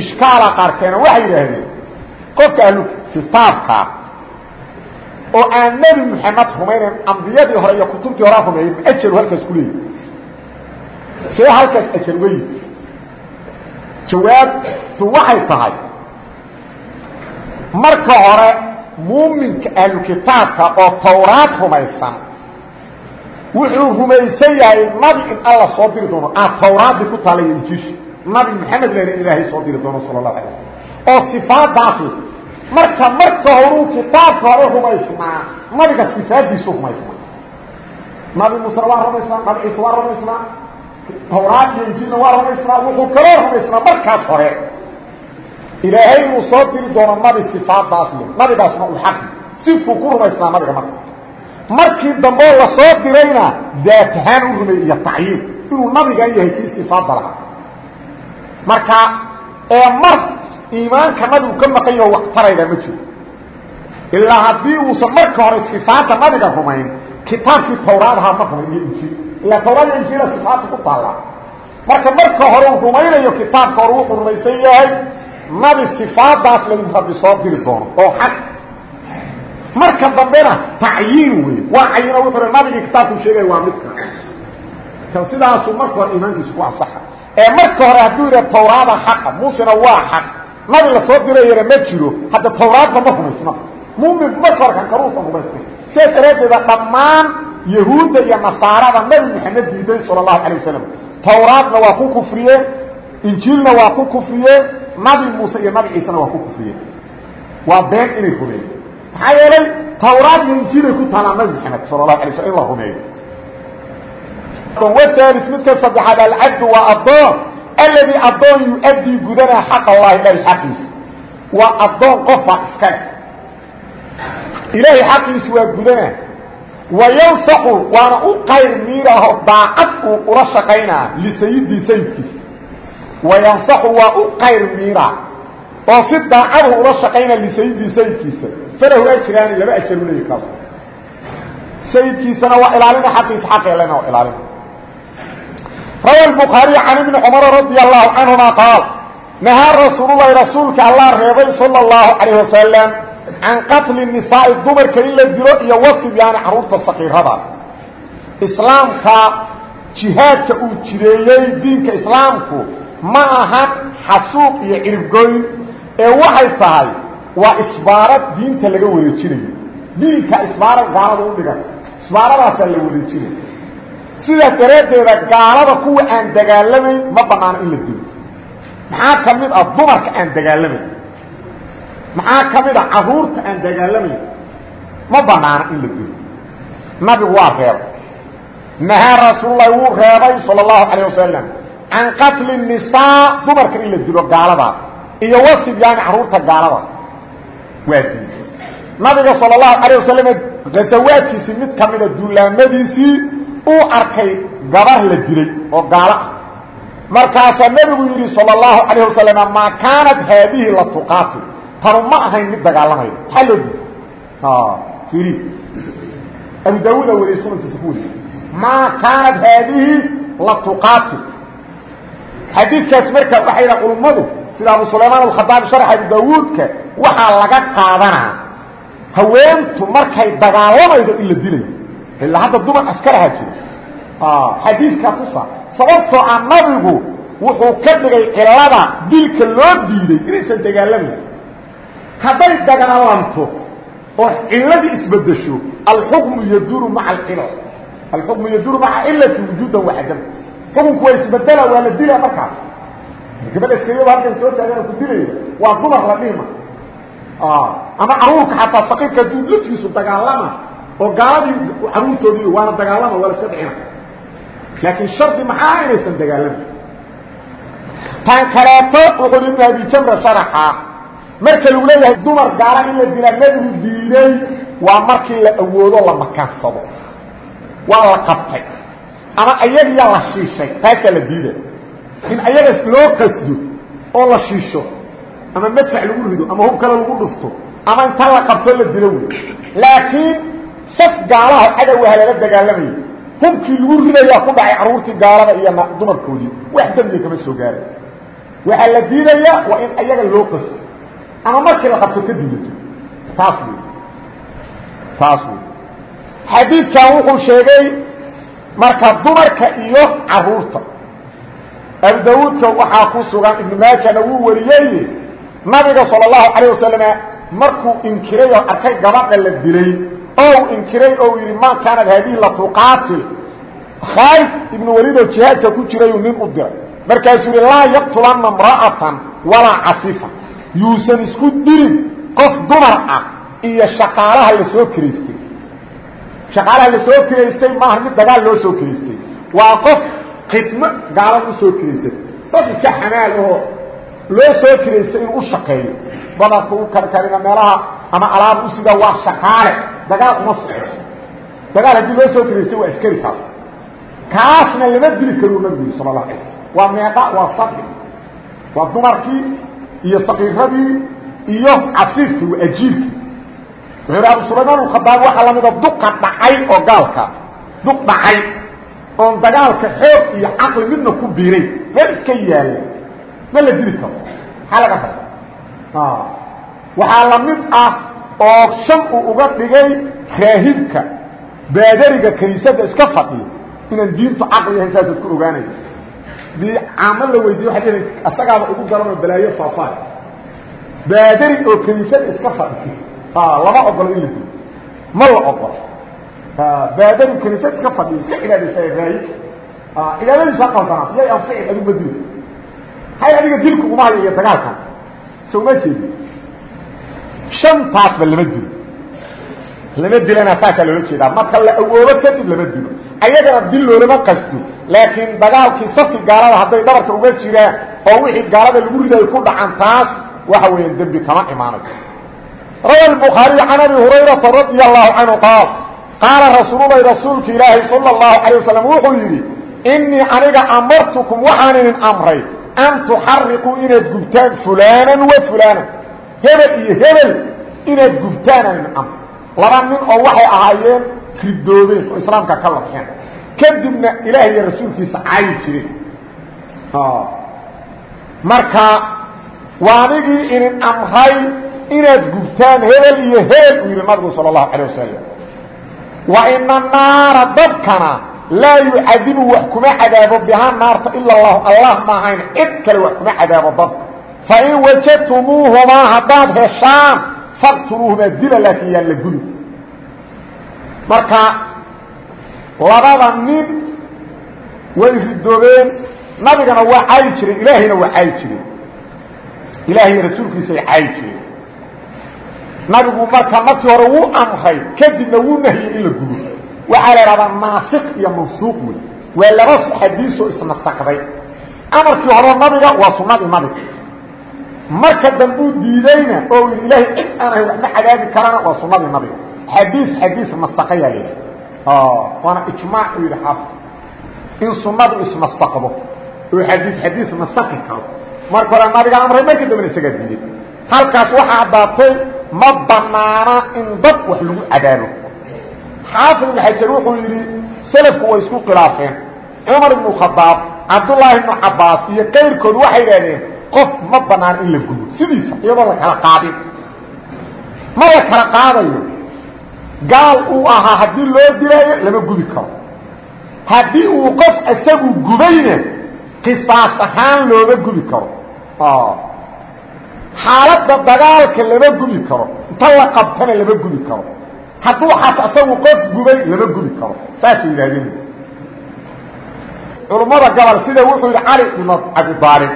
ishkaala qaarkeena waxay yidhaahdeen qofka ahlu kitaabkaa oo aan nebi moxamed rumaynayn ambiyadii hore iyo kutubtii horaa rumeeyey ma ajaru halkaas ku leeyahy see halkaas ajar uga yimi jawaabtu waxay tahay marka hore muuminka ahlu kitaabka oo tawraad rumaysan wuxuu rumaysan yahay nabi in alla soo diri doono. Ah tawraadii ku taalay injiish nabi maxamed lena in ilaahay soo diri doono sala allahu alay slam oo sifaadaasi marka marka horuu kitaabka hore rumaysnaa nabiga sifaadiisu rumaysnaa. Nabi muusena waa rumaysnaa nabi ciise waa rumaysnaa tawraad iyo injiilna waa rumaysnaa wuxuu kaloo rumaysnaa markaas hore. Ilaahay inuu soo diri doono nabi sifaadaas le nabigaasna uu xaqi sifuu ku rumaysnaa nabiga marka markii dambeo la soo dirayna daatahaan u rumeeyey iyo tacyiin inuu nabigan yahay kii sifaadda lahaa marka ee mar iimaanka nabigu ka maqan yaho wax tarayda ma jiro. Ilaa haddii uusan marka hore sifaadda nabiga rumayn kitaabkii tawraadahaa ma rumayn iyo injiil. Ilaa tawraad injiila sifaadta ku taallaa marka marka hore uu rumaynayo kitaabka hore wuxuu rumaysan yahay nabi sifaadaas lagu rabbi soo diri doono oo xaq marka dambena tacyiin wey waa cayino wuxuu nabigii kitaabku sheegaya waa midka. Kan sidaasuu marka hore iimaankiisu ku ansaxa. Ee marka hore hadduu yidha tawraada xaqa muusena waa xaq. Nabi la soo dirayana ma jiro. Hadda tawraadba ma rumaysna. Mumin marka hore kan karuusan rumaysna. Sidaas daraaddeeda dhammaan yahuudda iyo nasaarada nabi maxamed diiday sala allahu calay wasalam tawraadna waa ku kufriyeen injiilna waa ku kufriyeen nabi muuse iyo nabi ciisena waa ku kufriyeen waa been inay rumeeyeen maxaa yeelay tawraad iyo injiilay ku taalaa nabi maxamed sala allahu alay slam in la rumeeyo whalis midka saddexaad alcabdu waa addoon alladii addoon yu-addii gudanaa xaq allahi ilahay xaqiisa waa addoon qofa iskale ilaahay xaqiisu waa gudanaa wayansaxu waana u qayr miiraho daacad uu ula shaqaynaa lisayidii sayidkiisa wayansaxu waa u qayr miiraa oo si daacadu ula shaqaynaa lisayidii sayidkiisa falahu ajraani laba ajaru leeyi kaas sayidkiisana waa ilaalina xaqiisa xaqeelena waa ilaalina rawa الbخaariي can ibni cmar radي الlahu canهuma qaal nahaa rasuululahi rasuulka allah reebay salى الlahu عalيه wasalam can qatli الnisaa'i dumarka in la dilo iyo wasibyaani caruurta sakiirada islaamka jihaadka uu jireeyey diinka islaamku ma ahan xasuuq iyo ciribgoyn ee waxay tahay waa isbaarad diinta laga wareejinayo. Diinka isbaarad gaalada u dhigan. Isbaaradaasaa la wareejinaya sidaas daraaddeeda gaalada kuwa aan dagaalamayn ma banaano in la dilo. Maxaa ka mid ah dumarka aan dagaalamayn maxaa ka mid ah carruurta aan dagaalamayn ma banaana in la dilo. Nabigu waa reebay. Nahaa rasuululahi wuu reebay sal اlahu alayه wasalam can qatli nisaa dumarka in la dilo gaaladaas. Iyo wasibyaani carruurta gaalada waa diiday nabiga sal اlahu alayه wasalam gasawaadkiisii mid ka mida duulaamadiisii uu arkay gabar la dilay oo gaalo ah markaasaa nebigu yidhi sal اlahu alayه wasalam maa kaanat haadihi la tuqaatil tanu ma ahayn mid dagaalamayo maxaa loo diiday iri abu daawuuda wariye sunankiisa ku wariye maa kaanat haadihi la tuqaatil xadiidkaas marka waxay yidhaha culummadu sida abu sulaymaan alkhadaabi sharx abu waxaa laga qaadanaa haweentu markay dagaalamaydo in la dilayo. Ilaa hadda dumar askaraha jiro xadiidkaa tusa sababtoo ah nabigu wuxuu ka dhigay cilada dilka loo diiday inaysan dagaalamayn hadday dagaalanto oo ciladii isbedesho alxukmu yaduru maa alcilal alxukmu yaduru maca cilati wujuudan waxadam xukunku waa isbedela waa la dila markaas gabadha iskayaba halkan soo taagana ku dilaya waa dumar la dhihma ama caruurka xataa saqiirka hadduu laftiisu dagaalama oo gaaladii caruurtoodii waana dagaalama waa la iska dhicina laakiin shardi maxaa inaysan dagaalama tan kaleeto wuxuu ibnu abi jamra sharaxa. Marka lagu leeyahay dumar gaala in la dilaa nebigu diiday waa markii la awoodo la makaansado. Waa la qabtay. Ama ayagiyaa la shiishay taasaa la diiday in ayaga loo qasdo oo la shiisho ama madfac lagu rido ama hub kale lagu dhufto ama inta la qabto la dilo wey laakiin saf gaalaha cadowah lala dagaalamayo hubkii lagu ridayaa ku dhacay caruurtii gaalada iyo dumarkoodii. Wax dembiga kama soo gaaray waxaa la diidayaa waa in ayaga loo qasto ama markii la qabto ka dilato taas wey taas wey xadiidkan wuxuu sheegay marka dumarka iyo carruurta abu dawuudka waxaa ku sugan ibnu maajana wuu wariyey nabiga sal اlahu alayه wasalam markuu inkiray oo arkay gabadha la dilay oo inkiray oo yidhi ma kaanat haadihi latuqaatil khaalid ibnu waliid oo jihaadka ku jirayuu nin u diray markaasuu yihi laa yaqtulana imra'atan walaa casifa yuusan isku dilin qof dumar ah iyo shaqaalaha la soo kiraystay shaqaalaha la soo kiraystay maaha mid dagaal loo soo kiraystay waa qof khidmo gaalada u soo kiraysay dad iska xamaal oo loo soo kiraystay inuu u shaqeeyo. Badarka u karkarina meelaha ama alaab u sida waa shaqaale. Dagaal uma soco dagaal haddii loo soo kiraystay waa askari kaas kaasna lama dili karuu nabigu sala allah alay slam waa meeqa waa saqi waa dumarkii iyo saqiiradii iyo casiirkii waa ajiirkii. Wuxuu abu sulaymaan alkhadaab waxaa lamida duqa dhacay oo gaalka. Duq dhacay oon dagaalka xoog iyo caqli midna ku biiray meel iska yaalla. Ma la dili karo. Maxaa laga raba waxaa la mid ah oo shan uu uga dhigay raahibka baadariga kaniisadda iska fadhiya inaan diintu caqli yahayn saasaad ku ogaanaya dii caamo la weydiiye waxa dh asagaaba ugu daranoo balaayo faafaay baadari oo kaniisada iska fadhiya. Lama ogolo in la dilo. Ma la ogolo baadari keliisad ka fadhiisa ilaadisa raay. Ilaadadiisa qaldanaa yay anfici adigu ma dil hay adiga dilku uma hayo iyo dagaalka. So uma jeedi shantaasba lama dilo. Lama dilana saasaa loola jeedaa. Marka la awoobo kadib lama dilo. Ayagana dil loolama qasto laakiin dagaalkii safki gaalada hadday dhabarka uga jiraan oo wixii gaalada lagu riday ku dhacan taas waxa weeya dembi kama imaanayo. Rawa bukhaariy can abi hurayrata radi allahu canhu qaal qaala rasuululahi rasuulka ilaahi salى اlahu alيه wasalam wuxuu yidhi inii aniga amartukum waxaan idin amray an tuxariquu inaad gubtaan fulaanan wa fulaanan hebel iyo hebel inaad gubtaanaan idin amr laba nin oo waxay ahaayeen ridoobeen oo islaamka ka labxeen kadibna ilaah iyo rasuulkiisa caayi jireen marka waa anigii idin amray inaad gubtaan hebel iyo hebel uu yidhi nabigu salى الlahu alيه wasalam wa ina naara dadkana laa yucadibu wax kuma cadaabo bihaa naarta ila اllahu allah maahayn cid kale wax kuma cadaabo dadka fain wajadtumuuhumaa haddaad heshaan faqtuluuhumaa dila laakiin yaan la guli marka labada nin way ridoobeen nabigana waa caayi jireen ilaahayna waa caayi jireen ilaahay rasuulkiisay caayi jireen nabigu marka markii hore wuu amray kadibna wuu nahiyey in la gubo waxaa la ihahdaa naasik iyo mawsuuq wey waa laba xadiisoo isnasakday amarkii hore nabiga waa sunadii nabiga marka dambuu diidayna oo ilaahay cid aan ahay waxma cadaabi karana waa sunadii nabiga xadiis xadiis nasaqayaa la yidhi waana ijmaac uu yidhi xaafid in sunadu isnasaqdo oo xadiis xadiis nasaqi karo. Marka hore nabiga amray markii dambena isagaa diiday halkaas waxaa caddaatay ma banaana in dad wax lagu cadaabo xaafid xajar wuxuu yidhi selafku way isku khilaafeen. Cumar ibnu khadaab cabdullaahi ibnu cabaas iyo kayrkood waxay idhahdeen qof ma banaan in la gubo sidiisa iyadoo la kala qaadin ma la kala qaadayo. Gaal uu ahaa haddii loo dilaayo lama gubi karo. Haddii uu qof isagu gubayna qisaas ahaan looma gubi karo xaaladda dagaalka lama gubi karo. Inta la qabtana lama gubi karo. Hadduu xata isagu qof gubay lama gubi karo. Saasay yidhahdeen culummada gobol sida wuxuu yidhi cali ibn cabidaalib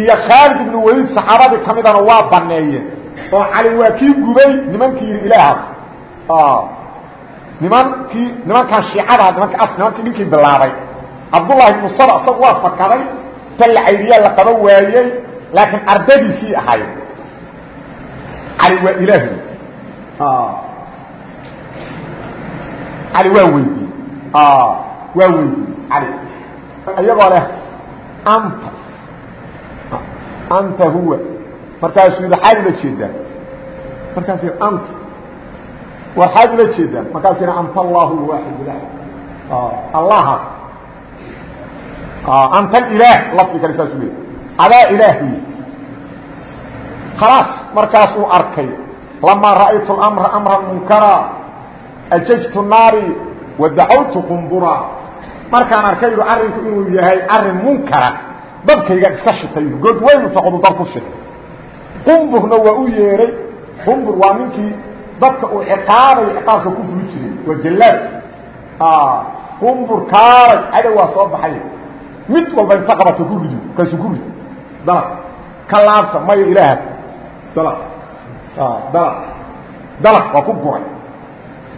iyo khaalid ibnu waliid saxaabadii ka midana waa baneeyeen. Oo cali waa kii gubay nimankii yidhi ilaah nimankii nimankan shiicada nimanka nimankii ninkii bilaabay. Cabdullahi ibnu saba isagu waa fakaday. Ta la caydiyaa la qaban waayey laakiin ardadiisii ahay cali waa ilaahi cali waa weydii. Waa weydii. Cali iyagoo leh anta. Anta huwa. Markaasuu yidhi xaad ula jeedaan. Markaasuu yidhi anta. War xaad ula jeedaan. Markaasuu yidhi anta allahu lwaaxid ilah. Allaha. Anta alilaah lafdi kale saasuu leey adaa ilaahi khalaas markaas uu arkay. Lamaa ra'aytu اlamra amran munkara. Ajajtu naari wadacawtu qumbura markaan arkay yidhi arrinku inuu yahay arrin munkara. Dabkaygaan iska shitay. Good weynu toqodu dab ku shitay. Qumburna waa u yeeray. Qumbur waa ninkii dadka uu ciqaabay ciqaabka ku fuli jiray. Waa jallaad qumbur kaalay cadow waa soo baxay. Mid walba inta qabato ku rido kaasu ku rid dalaq ka laabta maya ilaaha dalaq dalaq dalaq waa ku guray.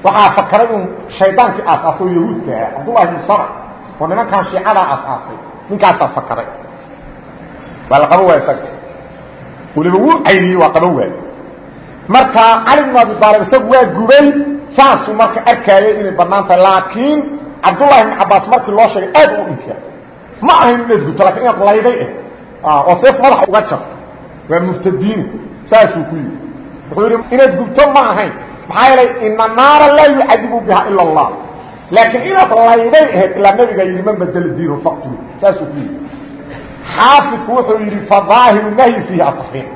Waxaa fakaray un shaydaankii aasaaso yahuudka ahaa cabdullahi ibnu saba oo nimankan shiicadaa aasaasay. Ninkaasaa fakaray. Waa la qaban waaya isaga. Waliba wuu cayniyey waa qaban waay marka cali bnu abi aalib isagu waa gubay saasuu marka arkaayay inay bannaan tahay. Laakiin cabdullahi ibnu cabaas markii loo sheegay aad u inkiray ma ahayn inaad gubto laakiin inaad layday ah oo seef madaxa uga jabto waa murtadiini saasuu ku yidhi. Wuxuu yidhi inaad gubto ma ahayn. Maxaa yeelay ina naara laa yucadibu biha ila allah. Laakiin inaad layday ahayd ilaa nabigaa yidhi man badela diinu faqtulu saasuu ku yidhi. Xaafidku wuxuu yidhi fadaahiru nahyi fiihi ataxriim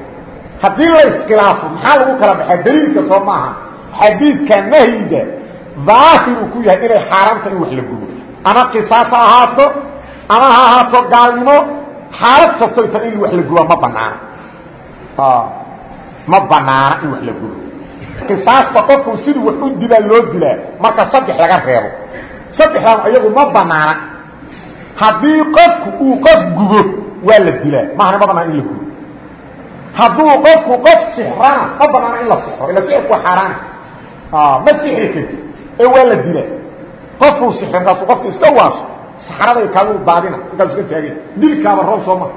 haddii la iskhilaafo maxaa lagu kala baxaa daliilka soo maaha xadiidka nahyiga daahiru ku yahay inay xaaraanta in wax la gubo. Ama qisaas ha ahaato ama ha ahaato gaalnimo xaalad kastoy ta in wax la guba ma banaana ma banaana in wax la gubo. Qisaasta qofku siduu wax u dilaa loo dilaa marka saddex laga reebo. Saddexdan iyagu ma banaana haddii qofku uu qof gubo waa la dilaa. Mahana ma banaan in la gubo. Hadduu qofku qof sixrana ma banaana in la sixro. Ila sixirku xaaraana. Ma sixri karti ee waa la dilaa. Qofkuu sixri markaasu qofku iska waasho saxraday kaagu daadina markaasu iska taagay dilkaaba roon soo maha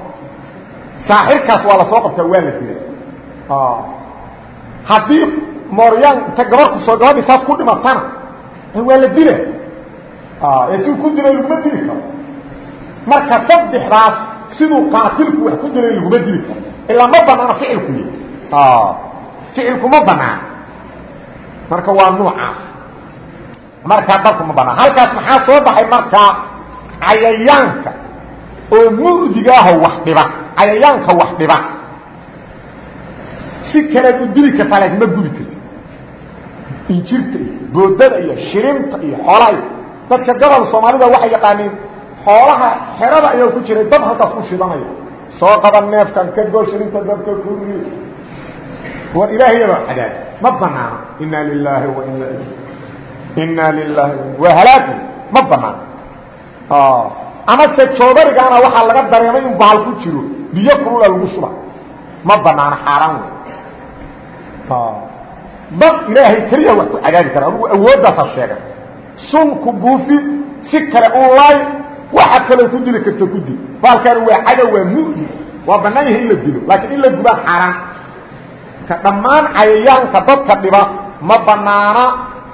saaxirkaas waa la soo qabtaa waa la dilaa haddii mooryaan inta gabarku soo gabadhii saas ku dhimatana waa la dila ee si ku dilo laguma dili karo. Marka saddexdaas siduu qaatilku wax ku dilay laguma dili karo. Ilaa ma banaana ficilku y ficilku ma banaan. Marka waa nuucaas. Markaa dalku ma banaan. Halkaas maxaa soo baxay markaa cayayaanka oo mu'digaaho wax dhiba. Cayayaanka wax dhiba. Si kalead u dili kartaa laakiin ma gubi karti injirta iyo boodada iyo shirinta iyo xoolaha iyo dadka gobol soomaalida waxay yaqaaniin xoolaha xerada ayaa ku jiray dab halkaas ku shidanaya soo qaba neefkan ka goo shirinta dabka kuri war ilaahayaba cadaab ma banaano. Inaa lilaahi wa ina inaa lilaahi waa halaag ma banaano amase joodarigaana waxaa laga dareemay in bahal ku jiro biyo kulula lagu shuba. Ma banaano xaaraan wey dad ilaahay keliya wax ku cadaabi kara adugu awooddaasa sheegay. Sun ku buufi si kale u laay waxa kaloo ku dili karta ku dil. Baalkaani waa cadow waa mu'min waa bannaan yahay in la dilo laakiin in la gubaa xaaraan. Ka dhammaan cayayaanka dadka dhiba ma banaana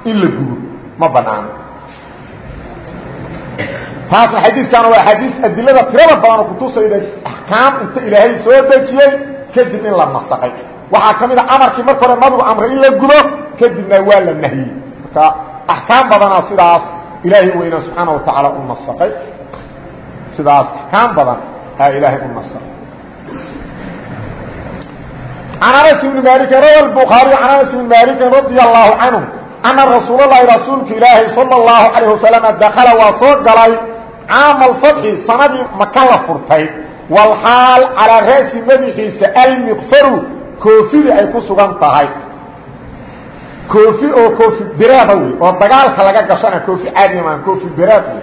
in la gubo ma banaano taasna xadiiskaana waa xadiis adilada tirada badanoo kutusayda axkaam inta ilaahay soo dejiyey kadib in la nasaqay waxaa ka mid a amarkii marka hore nabigu amray in la gubo kadibna waa la nahiyey. Marka axkaam badanaa sidaas ilaahay weynaa subxaana wa tacaala u nasaqay sidaas axkaam badan aa ilaahay u nasaqay can anas bni maaliki rawa bukhaariy can anas bni maalikin radia allahu canhu ana rasuulalahi rasuulka ilaahay sala اllahu calayh wasalama dakala waa soo galay caama alfatxi sanadii maka la furtay. Walxaal calaa ra'si madaxiisa almiqfaru koofidii ay ku sugan tahay. Koofi oo koofi biraada wey oo dagaalka laga gashana koofi caadiya maa koofi biraad wey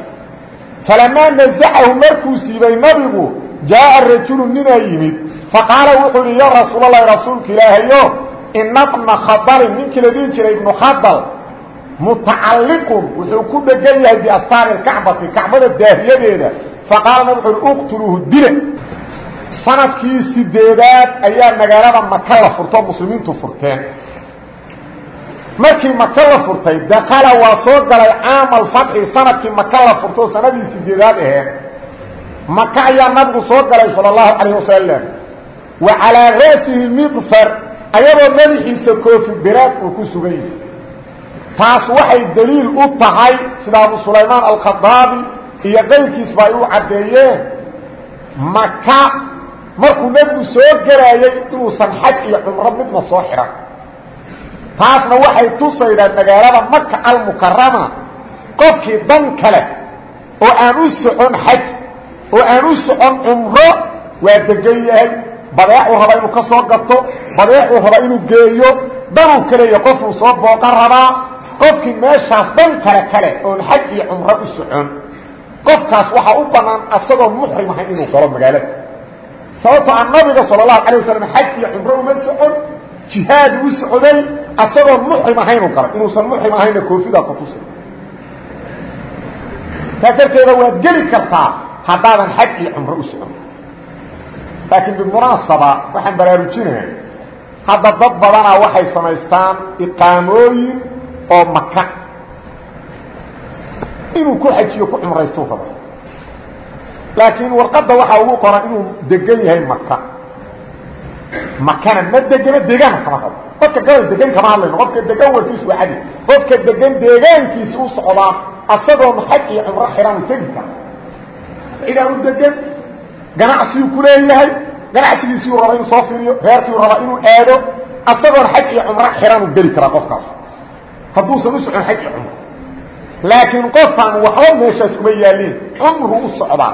falamaa nazacahu markuu siibay nabigu jaaa rajulu ninaa yimid faqaala wuxuu yihi ya rasuulalahi rasuulka ilaahayo ina bna khadalin ninkii la dhihi jiray ibnu khadal mutacalliqun wuxuu ku dhegan yahay biastaari lkacbati kacbada daahiyadeeda. Faqaala nab wuxu uhi uqtuluuhu dile sannadkii sideedaad ayaa magaalada maka la furto muslimiintu furteen. Markii maka la furtay dakala waa soo galay caama alfatxi sannadkii maka la furto sanadii sideedaad aheen maka ayaa nabigu soo galay sala allahu calayh wasalam wa calaa ra'sihi miqfar ayadoo madaxiisa koofi biraad uu ku sugan yahay taas waxay daliil u tahay sida abu sulaymaan alkhadaabi iyo qayrkiisba ay u caddeeyeen. Maka markuu nebigu soo gelaayey inuusan xaj iyo cumro midna soo xidhan taasna waxay tusaydaa magaalada maka almukarama qofkii dan kale oo aan u socon xaj oo aan u socon cumro waa degan yahay. Badeecuu raba inuu ka soo gato badeecuu raba inuu geeyo danuu kaleeya qofuu soo booqan rabaa qofkii meeshaas dan kale kale oon xaj iyo cumro u socon qofkaas waxaa u bannaan asagoo muxrim ahayn inuu galo magaalada. Sababtoo a nabiga sala allahu calay wasalam xaj iyo cumro uma socon jihaad u socday asagoo muxrim ahaynuu galay. Inuusan muxrim ahaynna koofidaa kutusay taas darteeda waad geli kartaa haddaadan xaj iyo cumro u socon. Laakiin bimunaasaba waxaan baraarujinaya hadda dad badanaa waxay samaystaan iqaamooyin oo maka inuu ku xajiyo ku cumraystu rabo laakiin warqadda waxaa ugu qoran inuu degan yahay maka makana ma degano deegaana kama rabo qofka gabal degan kama hadlayno. Qofka degan warkiis waa cadi. Qofka degan deegaankiisa u socdaa asagoon xaj iyo cumro xidhan tegi kara. Cidaa u degan ganacsiguu ku leeyahay ganacsigiisiu raba inuu soo fiiriyo reerkiu raba inuu aado asagoon xaj iyo cumro xidhanu geli karaa qofkaas hadduusan u socon xaj iyo cumro laakiin qofaan waxba meeshaas uma yaalin cumru u socdaa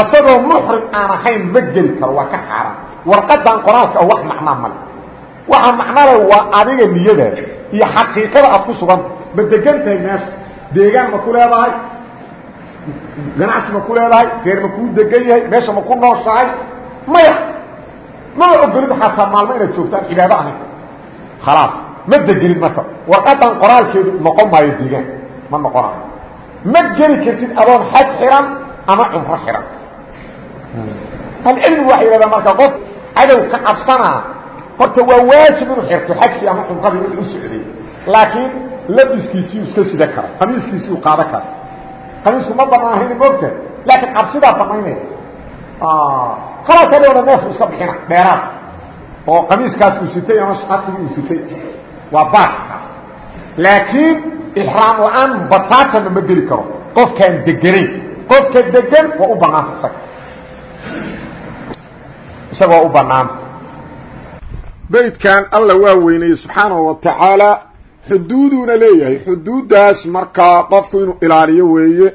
asagoo muxrim aan ahayn ma geli karo waa ka xaaraan. Warqadan qoraalka ah wax macnaa male waxa macnale waa adiga niyadaada iyo xaqiiqada aad ku suganta ma degan tahay meesha deegaan ma ku leedahay? Ganacsi ma ku leedahay? Reer ma kuu degan yahay? Meesha ma ku nooshahay? Maya! Maba ogolid xataa maalmo inaad joogtaan cibaado ahayn. Khalaas ma degenid marka warqadan qoraalkeedu noqon maayo deegaan ma noqonayo ma geli kartid adoon xaj xihan ama cumro xihan alcilmi waxay yidhahdaan marka qof cadow ka cabsanaa horta waa waajib inuu xirto xajkii ama cumradii wixii u socday. Laakiin labiskiisii iska sida kara qamiiskiisii u qaado kara. Qamiisku ma banaanayn moogta laakiin cabsidaa banaynaya kalaas hadhowna neefku iska bixina dheeraad. Oo qamiiskaas uu sitay ama shatigii uu sitay waa baarkaas laakiin ixraam la'aan bataatana ma geli karo. Qofkaan deganayn qofka degan waa u banaanta isaga isagoo u banaanta beydkan alla waa weynayey subxaanahu wa tacaala. Xuduuduuna leeyahay. Xuduuddaas markaa qofku inuu ilaaliyo weeye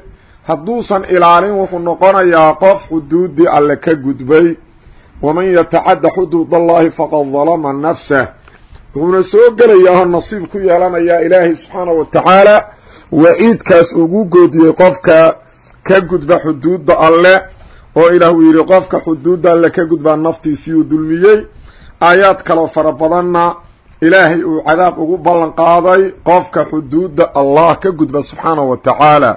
hadduusan ilaalin wuxuu noqonayaa qof xuduuddii alle ka gudbay. Waman yatacadda xuduud allahi faqad dalama nafsah wuxuuna soo gelayaa oo nasiib ku yeelanayaa ilaahay subxaanahu wa tacaala. Waciidkaas ugu goodiyey qofka ka gudba xuduudda alle oo ilaah uu yidhi qofka xuduudda alle ka gudbaa naftiisii uu dulmiyey. Aayaad kaloo fara badanna ilaahay uu cadaab ugu ballan qaaday qofka xuduudda allah ka gudba subxaanahu wa tacaala.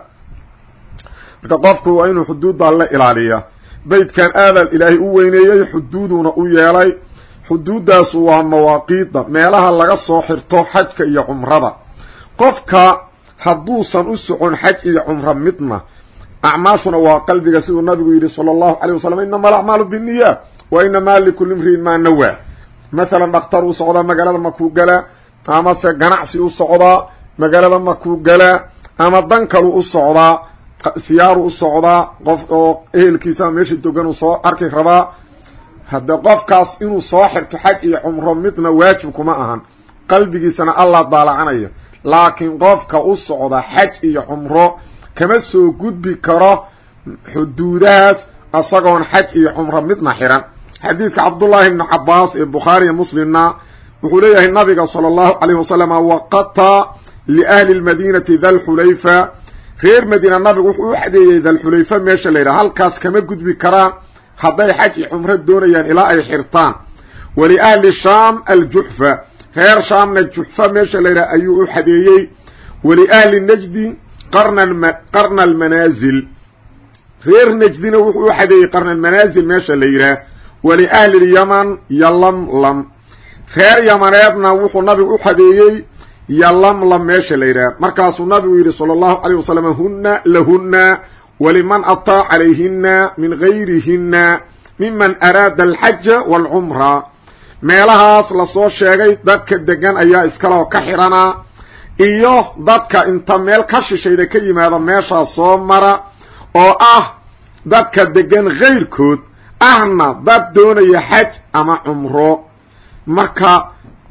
Marka qofku waa inuu xuduudda alle ilaaliya beydkan aadaal ilaahay u weyneeyey xuduuduna u yeelay xuduuddaasu waa mawaaqiidda meelaha laga soo xirto xajka iyo cumrada. Qofka hadduusan u socon xaj iyo cumro midna acmaashuna waa qalbiga siduu nabigu yidhi sala allahu calay wasalam inama alacmaalu binniyaat wa inamaa likulli imriin maa nawaa. Masalan dhakhtar u socdaa magaalada makuu galaa amase ganacsi u socdaa magaalada makuu galaa ama dan kalu u socdaa siyaaru u socdaa qof oo ehelkiisa meesha dogan uu soo arki rabaa hadde qofkaas inuu soo xirto xaj iyo cumro midna waajib kuma ahan. Qalbigiisana allah daalacanaya laakiin qofka u socda xaj iyo cumro kama soo gudbi karo xuduudahaas isagoon xaj iyo cumro midna xiran. Xadiidka cabdullaahi ibnu cabaas ee bukhaariya muslimna wuxuu leeyahay nabiga sala allahu calayhi wasalam waqata liahli lmadiinati dalxulayfa reer madiina nabigu wuxuu u xadeeyey dalxulayfa meesha la yidhaha halkaas kama gudbi karaan hadday xaj iyo cumro doonayaan ilaa ay xirtaan. Waliahli shaam aljuxfa reer shaamna juxfa meesha la yidhaha ayuu u xadeeyey. Waliahli najdi qarna almanaazil reer najdina wuxuu u xadeeyey qarna almanaazil meesha la yidhaah waliahli lyaman yolamlam reer yamaneedna wuxuu nabigu u xadeeyey yolamlam meesha la yidhaah markaasuu nabigu yidhi sala allahu calayh wasalam huna lahuna waliman ataa calayhina min gayrihina miman araada alxaja waalcumra meelahaas la soo sheegay dadka degan ayaa iskaloo ka xidhanaa iyo dadka inta meel ka shishayda ka yimaada meeshaas soo mara oo ah dadka degan kayrkood ahna dad doonaya xaj ama cumro marka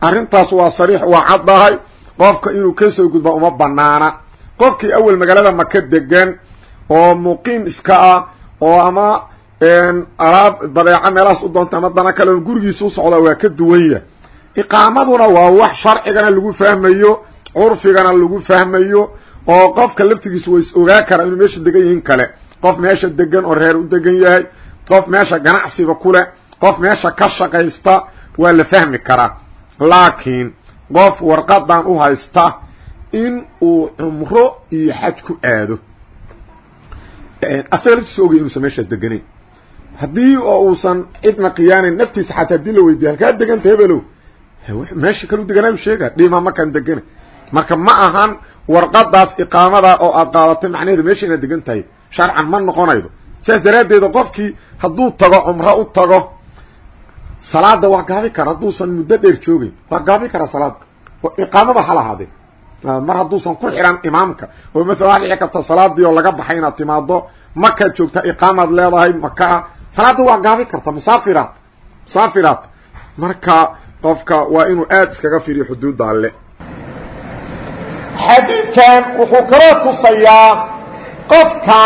arrintaas waa sariix waa caddahay qofka inuu ka soo gudba uma banaana qofkii awel magaalada maka degan oo muqiim iska ah oo ama alaab badeeco meelahaas u doonta ama dana kale gurigiisa u socdaa waa ka duwanya iqaamaduna waa wax sharcigana lagu fahmayo curfigana lagu fahmayo oo qofka laftigiisu wa is ogaa karaa inuu meesha degan yihiin kale. Qof meesha degan oo reer u degan yahay qof meesha ganacsiga kuleh qof meesha ka shaqaysta waa la fahmi karaa. Laakiin qof warqadan u haysta in uu cumro iyo xaj ku aado asaga laftiisa ogay inuusan meeshaas deganayn haddii oo uusan cidna khiyaanayn naftiisa xataa haddii la weydiya halkaa deganta hebelow meesha kalu deganaayu sheega dhima makaan degana marka ma ahan warqadaas iqaamada oo aad qaadatay macnaheedu meesha inaad degan tahay. Sharcan ma noqonaydo. Sidaas daraaddeeda qofkii hadduu tago cumro u tago salaada waa gaabi kara. Hadduusan muddo dheer joogeyn waa gaabi karaa salaada iqaamada ha lahaadee mar hadduusan ku xihan imaamka. Oo maala waa dhici karta salaadii oo laga baxay inaad timaado makaad joogtaa iqaamaad leedahay makaa salaada waa gaabi karta musaafiraad musaafiraad marka qofka waa inuu aada iskaga firiyo xuduudda alle. Xadiidkan wuxuu kaloo tusayaa qofka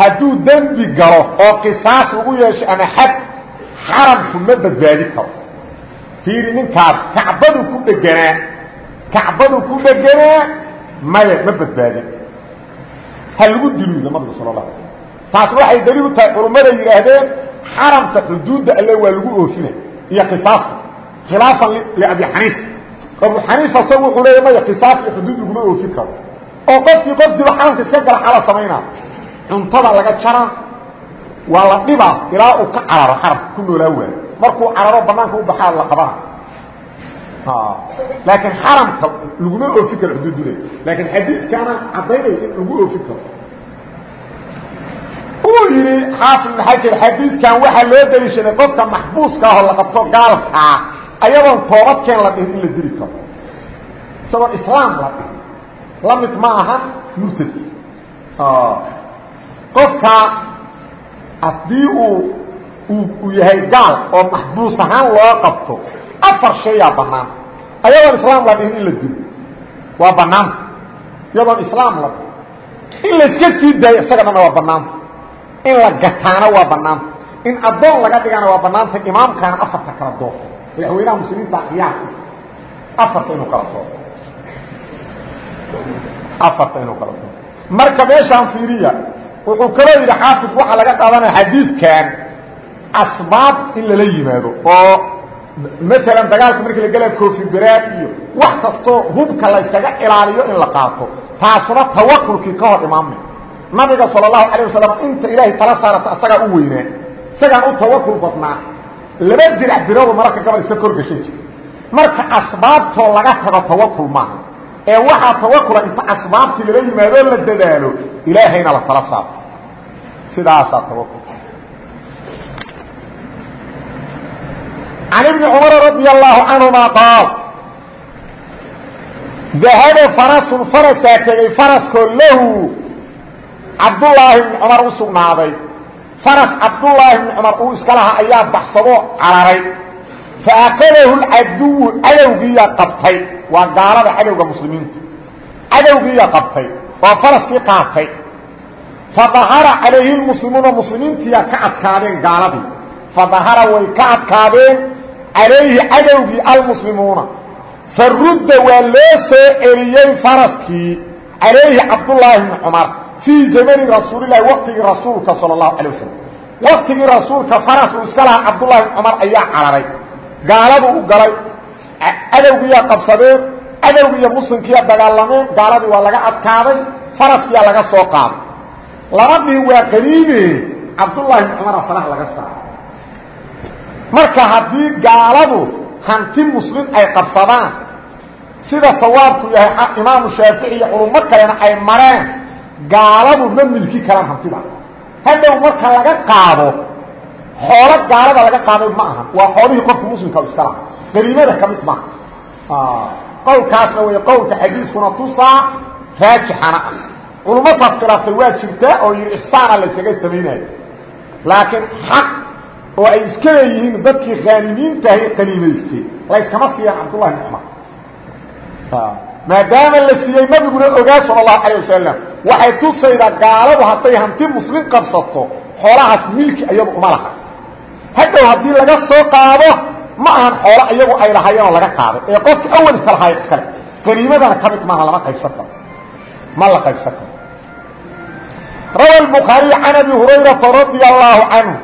hadduu dembi galo oo qisaas ugu yeesho ama xad xaramku ma badbaadi karo. Fiiri ninkaas kacbadu ku dheganaa kacbadu ku dheganaa maya ma badbaadin. Ha lagu diluda nabiga sala la alay taas waxay daliil u tahay culummada yidhaahdeen xaramka xuduudda alle waa lagu oofina iyo qisaasta khilaafan liabi xaniifa. Abu xaniifa sa wuxuu leeya maya qisaas iyo xuduud laguma oofin karo. Oo qofkii qof dilo xaramka iska gala xala samaynaa cuntada laga jara waa la dhibaa ilaa uu ka cararo xaramka ku noolaa waayo markuu cararo banaanka u baxaa la qabana laakiin xaramka laguma oofin karo xuduudu le laakiin xadiidkaana caddaynaya in lagu oofin karo uu yidhi xaafid ibn xajar xadiidkan waxaa loo daliishaday qofka maxbuuska ahoo la qabto gaalkaa ayadoon toobadkeen la dhihin in la dili karo isagoon islaam la dhihin la mid ma aha murtad qofka haddii uu uu yahay gaal oo maxbuus ahaan loo qabto afar shayaa bannaan ayadoon islaam la dhihin in la dilo. Waa bannaanta iyadoon islaam la dhihin. In layska sii daayo isaga dhanna waa bannaanta in la gataana waa bannaanta in addoon laga dhigana waa bannaanta imaamkaana afarta kala doorto. Madaxweynaha muslimiinta qiyaamka afarta inuu kala doorto. Afarta inuu kala doorto. Marka meeshaan fiiriya wuxuu kaloo yidhi xaafid waxaa laga qaadanaya xadiidkan asbaab in lala yimaado oo maalan dagaalka markii la gelaya koofi beraad iyo wax kastoo hubka la yskaga ilaaliyo in la qaato taasuna tawakulkii ka hor imaamay nabiga sal اlahu alيه wasalam inta ilaahay tala saarata asagaa u weynaa isagaan u tawakul badnaa laba dirac biradu mararka gabal iska kor gashan jir marka asbaabtoo laga tago tawakul maaha ee waxaa tawakula inta asbaabtii lala yimaadoo la dadaalo ilaahayna la tala saarto sidaasaa tawakul can ibni cumar radia allahu canhuma qaal dahaba farasun farasaa tegey faraskoo lahu cabdullaahi bni cumar u sugnaaday faras cabdullaahi bni cumar uu iska ayaa baxsadoo cararay fa akadahu lcaduwu cadowgiiyaa qabtay waa gaalada cadowga muslimiinta cadowgiiyaa qabtay oo faraskii qaatay fadahara calayhi lmuslimuuna muslimiintiyaa ka adkaadeen gaaladii fadahara way ka adkaadeen calayhi cadowgii almuslimuuna. Farudda waa loo soo celiyey faraskii calayhi cabdullaahi bni cumar fii zamani rasuulilahi waqtigii rasuulka sal اlahu alay wasalam waqtigii rasuulka faras uu iska lahaa cabdullahi bn cumar ayaa cararay. Gaaladu u galay. Cadowgiiyaa qabsadeen cadowgii iyo muslimkiiya dagaalameen gaaladii waa laga adkaaday faraskiyaa laga soo qaaday. Labadii waa qaniime cabdullahi bn cumara faraha laga saaray marka haddii gaaladu hanti muslim ay qabsadaan sida sawaabku yahay imaamu shaafici iyo culummo kalena ay mareen gaaladu ma milki karaan hantida. Hadhow marka laga qaado xoolo gaalada laga qaaday ma aha. Waa xoolihii qofka muslimka iska laha qaniimada ka mid maaha qowlkaasna way qowlka xadiiskuna tusaa raajixana ah. Culummo taas khilaaftay waa jirtaa oo yidhi ixsaana la yskaga samaynayo. Laakiin xaq oo ay iska leeyihiin dadkii khaanimiintahay ee qaniimaystay layskama siiyan cabdullahi bn cumar maadaama la siiyey nabiguna ogaa sal allahu calayh wasalam waxay tusaydaa gaaladu hadday hanti muslim qabsato xoolahaas milki iyadu uma laha. Hadhow haddii laga soo qaado ma ahan xoolo iyagu ay lahayanoo laga qaado ee qofka awal isalahaayo iskale qaniimadana ka mid maaha lama qaybsan karo ma la qaybsan karo rawa bukhaariy can abi hurayrata radi allaahu canhu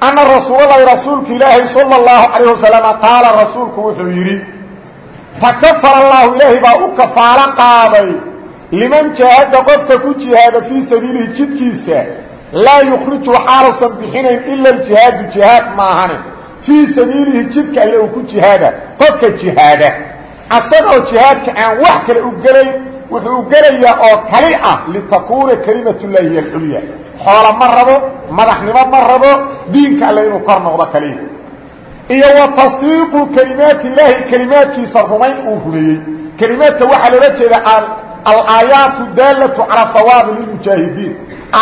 ana rasuulalahi rasuulka ilaahay sal اlahu alayh wasalama qaala rasuulku wuxuu yidhi fakafara allahu ilaahay baa u kafaalo qaaday liman jaahada qofka ku jihaada fii sabiilihi jidkiisa laa yukhriju xaalusan bixinayn ila aljihaadu jihaad maahane fii sabiilihi jidka alle uu ku jihaada qofka jihaada asagoo jihaadka aan wax kale u gelayn wuxuu gelayaa oo kali ah litakuuna kelimatullahi hiy alculya xoola ma rabo madaxnimo ma rabo diinka alle inuu kor noqdo kaliya iyo wa tasdiiqu kelimaati ilaahay kelimaadkiisa rumayn uu rumeeyey. Kelimaadka waxaa loola jeeda alaayaatu daalatu calaa hawaabi lilmujaahidiin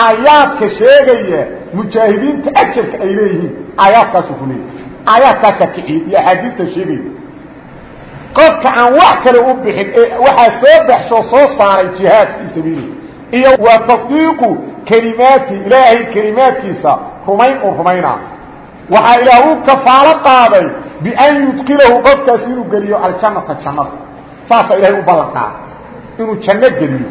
aayaadka sheegaya mujaahidiinta ajarka ay leeyihiin aayaadkaasuu ku leeyahy aayaadkaasaa kiciyey iyo axaadiista sheegaya qofka aan wax kale u bixin ee waxaa soo baxshoo soo saaray jihaad fii sabiilihi. Iyo wa tasdiiqu kelimaati ilaahay kelimaadkiisa rumayn uu rumaynaa waxaa ilaah u kafaalo qaaday bian yudkilahu qofkaas inuu geliyo aljannata jannada. Saasaa ilahay u ballan qaaday inuu janno geliyo.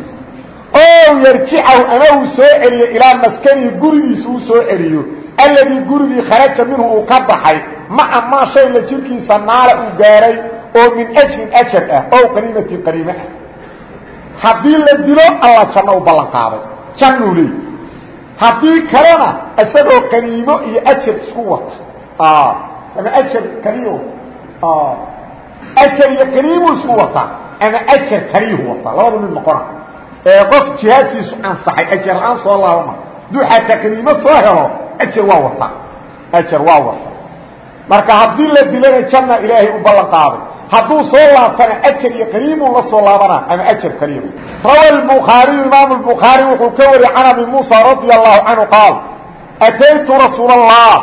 Oo yarjicahu ama uu soo celiyo ilaa maskanihi gurigiisa uu soo celiyo. Alladii gurigii kharaja minhu uu ka baxay maca maa shay la jirkiisa naala uu gaaray oo min ajrin ajar ah ow qaniimatin qaniime ah. Haddii la dilo alla janno u ballan qaaday jannuu leey. Haddii kalena isagoo qaniimo iyo ajar isku wata. Ama ajar kaliyo ajar iyo qaniimu isku wata ama ajar kaliyuhu wata. Labada mid noqona ee qof jihaadkiisu ansaxay ajar la'aan soo laabama hadduu xataa qaniimo soo helo ajar waa wata. Ajar waa wata. Marka haddii la dilana janna ilaahay u ballan qaaday hadduu soo laabtana ajar iyo qariimun la soo laabana ama ajar qariimu rawa lbukhaariyu imaamu lbukhaari wuxuu ka wariyey can abi muusa radia allahu canhu qaal ataytu rasuula allah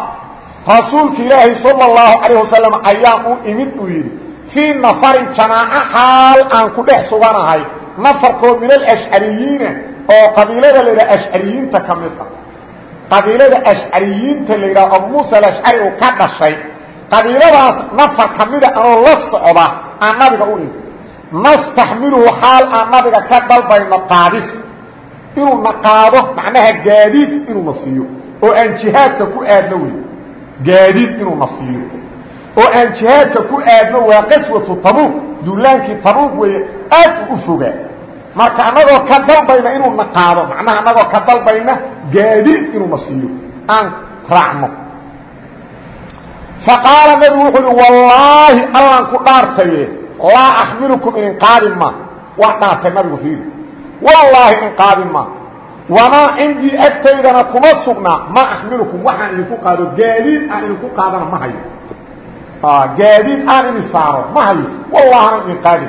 rasuulka ilaahi sala allahu calayh wasalam ayaan u imid uu yidhi fii nafarin jamaaco xaal aan ku dhex suganahay nafarkood min alashcariyiina oo qabiilada la yidhaha ashcariyiinta ka mid ah. Qabiilada ashcariyiinta la yidhaha abu muusa alashcari uu ka dhashay qabiiladaas nafar ka mida anoo la socda aan nabiga u imid nastaxmiluhu xaal aan nabiga ka dalbayno qaadista inuu na qaado macnaha gaadiid inuu na siiyo. Oo aan jihaadka ku aadno wey gaadiid inuu na siiyo. Oo aan jihaadka ku aadno waa qaswatu tabuuq duulaankii tabuuq weeye aad u fogaa marka annagoo ka dalbayna inuu na qaado macnaha annagoo ka dalbayna gaadiid inuuna siiyo. Aan raacno faqaala nabigu wuxuu uhi wallaahi allaan ku dhaartaye laa axmilukum idin qaadi ma waa dhaartay nabigu fiiri wallaahi idin qaadi ma wamaa cindii agtaydana kuma sugna ma axmilukum waxaan idinku qaado gaadiid aan idinku qaadana ma hayo gaadiid aan idin saaro ma hayo wallaahanan idin qaadi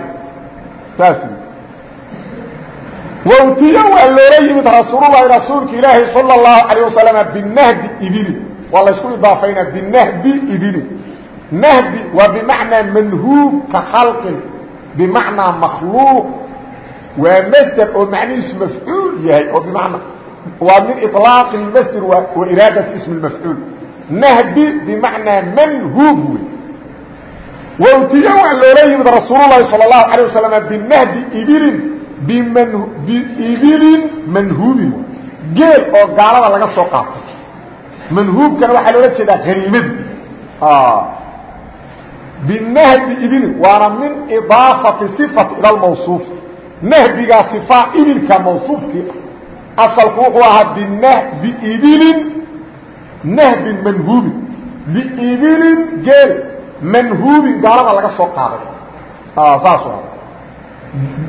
saas wawtiya waa loola yimid rasuululahi rasuulka ilaahi sala اllahu alayه wasalama binahdi ibili waa laysku idaafaynaa binahdi ibili nahdi waa bimacnaa manhuub ka khalqin bimacnaa makhluuq waa masder oo macnihiisu mafcuul yahay oo bimana waa min iطlaaqi masder wa iraadati ismi mafcuul nahdi bimacnaa manhuub wey wawtiyo waa loola yimid rasuululahi salى اlahu alيه wasalam binahdi ibilin biibilin manhuubin geel oo gaalada laga soo qaatay manhuubkana waxaa loola jeedaa haniimadi binahbi ibilin waana min idaafati صifati ila lmawsuuf nahbigaa صifaa ibilka mawsuufkii asalku wuxuu ahaa biibilin nahbin manhuubin. Biibilin geel manhuubin gaalada laga soo qaaday. Saas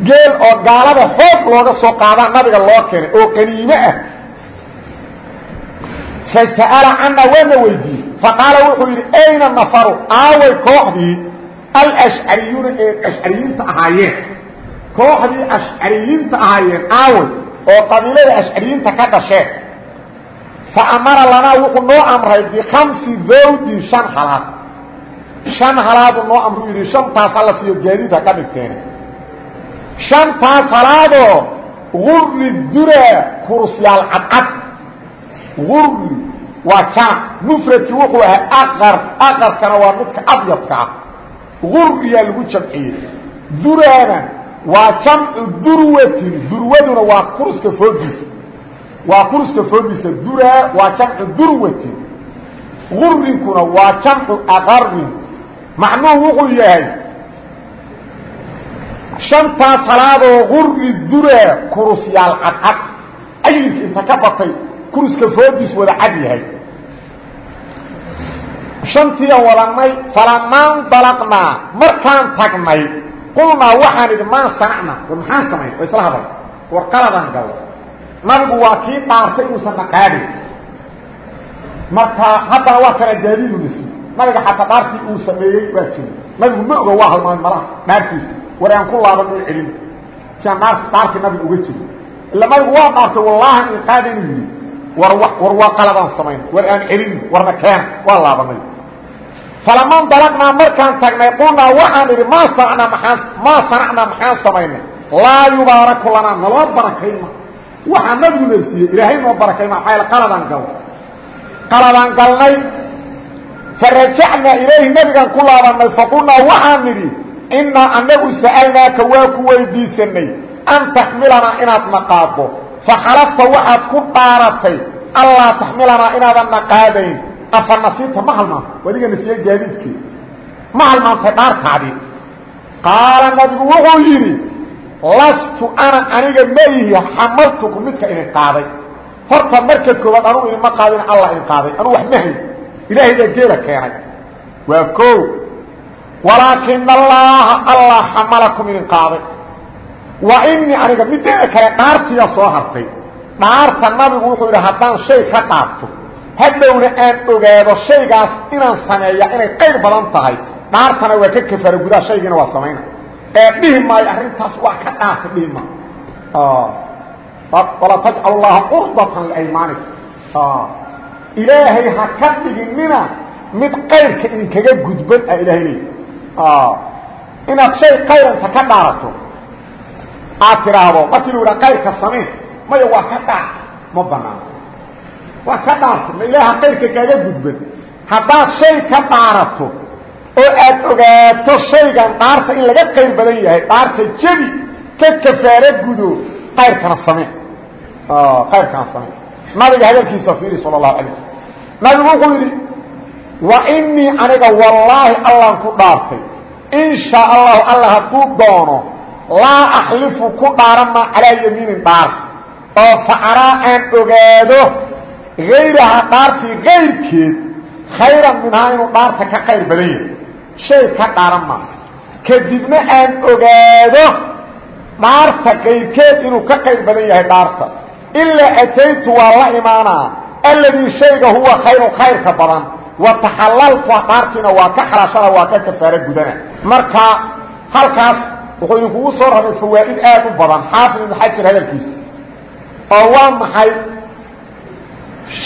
geel oo gaalada xoog looga soo qaadaa nabiga loo keenay oo qaniime ah fasa'ala cana waana weydiiyey faqaala wuxuu yidhi ayna nafaru aaway kooxdii alashcariyuuna ee ashcariyiinta ahaayeen kooxdii ashcariyiinta ahaayeen aaway oo qabiilada ashcariyiinta ka dhasheen fa amara lanaa wuxuu noo amray bikamsi zawdin shan halaad shan halaaduu noo amru yidhi shantaas hala siiyo gaadiid ka dhigteen shantaa salaadoo gurri dura kurusyaal cadcad gurri waa jaan mufradkii wuxuu ahaa aqar aqarkana waa midka abyadka ah. Gurriyaa lagu jamciyey durana waa jamcu durwatin durwaduna waa kuruska foodiisa waa kuruska foodiisa dura waa jamcu durwatin gurinkuna waa jamcu aqarin macnuhu wuxuu yahay shantaa salaadoo guri dura kurusyaal cadcad. Ayilka inta ka batay kuruska foodiis wada cad yahay. Shantiian wadanay falamaan dalaqnaa markaan tagnay qulnaa waxaan idhi maan sanacna war maxaan samayn waa isla hadal. War qaladaan galo nabigu waa kii dhaartay inuusan dhaqaadin marka haddana waa kana gaadiidu nasi nabiga xataa dhaartii uu sameeyey waa jiri. Nabigu ma ogo waa halmaamay malaha dhaartiisa. War aan ku laaban oo celin. Si aan dhaar dhaarkii nabiga uga jiro ila nabigu waa dhaartay wallaahi inqaada inuu yidhi war war waa qaladaan samayn. War aan celin warna keena waa laabanay. Falaman dalaqnaa markaan tagnay qulnaa waxaan idhi maa sanacnaa maaan maa sanacnaa maxaan samaynay? Laa yubaaraku lanaa naloo barakayma waxaa nabigu na siiyey ilaahay noo barakayma maxaa yaele qaladaan gal. Qaladaan galnay. Farajacnaa ilayhi nabigaan ku laabanay faqulnaa waxaan nidhi inaa anagu sa'alnaaka waa ku weydiisanay. An taxmilanaa inaad naqaado faxalafta waxaad ku dhaaratay allaa taxmilanaa inaadan naqaadayn afa nasiibta ma halmaanta adiga nasiye gaadiidkii ma halmaantay dhaartaadii qaala nabigu wuxuu yidhi lastu ana aniga maihi xamaltuku midka idin qaaday. Horta marka koowaad anugu idinma qaadin alla idin qaaday. Anugu wax mahay ilaahay baa geela keenay. Waa o walaakin allaha allah xamalakum idin qaaday wa inii aniga mideeda kale dhaartiya soo hartay. Dhaarta nabigu wuxuu yidhi haddaan shay ka dhaarto hadhowna aan ogaado shaygaas inaan sameeya inay qayr badan tahay. Dhaartana waa ka kafaara gudaa shaygiina waa samayna. Ee dhihi maayo arrintaas waa ka dhaarta dhihi maayo. Walaa tajcal llaha qurdatan liaymaanikum ilaahay ha ka dhiginina mid qayrka idinkaga gudban a ilahay leey inaad shay qayranta ka dhaarato aad tiraahdo markii lu yidhaha qayrka samee? Maya waa ka dhaarta ma banaano waa ka dhaarta ma ilaaha qayrka kaaga gudban haddaad shay ka dhaarato oo aad ogaato shaygan dhaarta in laga qayr badan yahay dhaarta jebi ka kafaaro gudo qayrkana samee. Qayrkana samee. Nabiga hadalkiisa fiiri sala allahu alay waslm nabigu wuxuu yidhi wa inii aniga wallaahi allaan ku dhaartay. In shaa allahu alla hadduu doono laa axlifu ku dhaarama calaa yamiinin dhaar. Oo fa araa aan ogaado hayraha dhaartii kayrkeed khayran minhaa inuu dhaarta ka qayr badan yahay. Shay ka dhaaran maa kadibna aan ogaado dhaarta kayrkeed inuu ka qayr badan yahay dhaarta. Ilaa ataytu waa la imaanaa alladii shayga huwa khayru khayrka badan. Wa taxalaltu dhaartiina waa ka xalaashana waa ka kafaaro gudana. Marka halkaas wuxuu idinkugu soo rabay fawaa'id aad u badan xaafid ibnu xajar hadalkiisa. Oo waa maxay?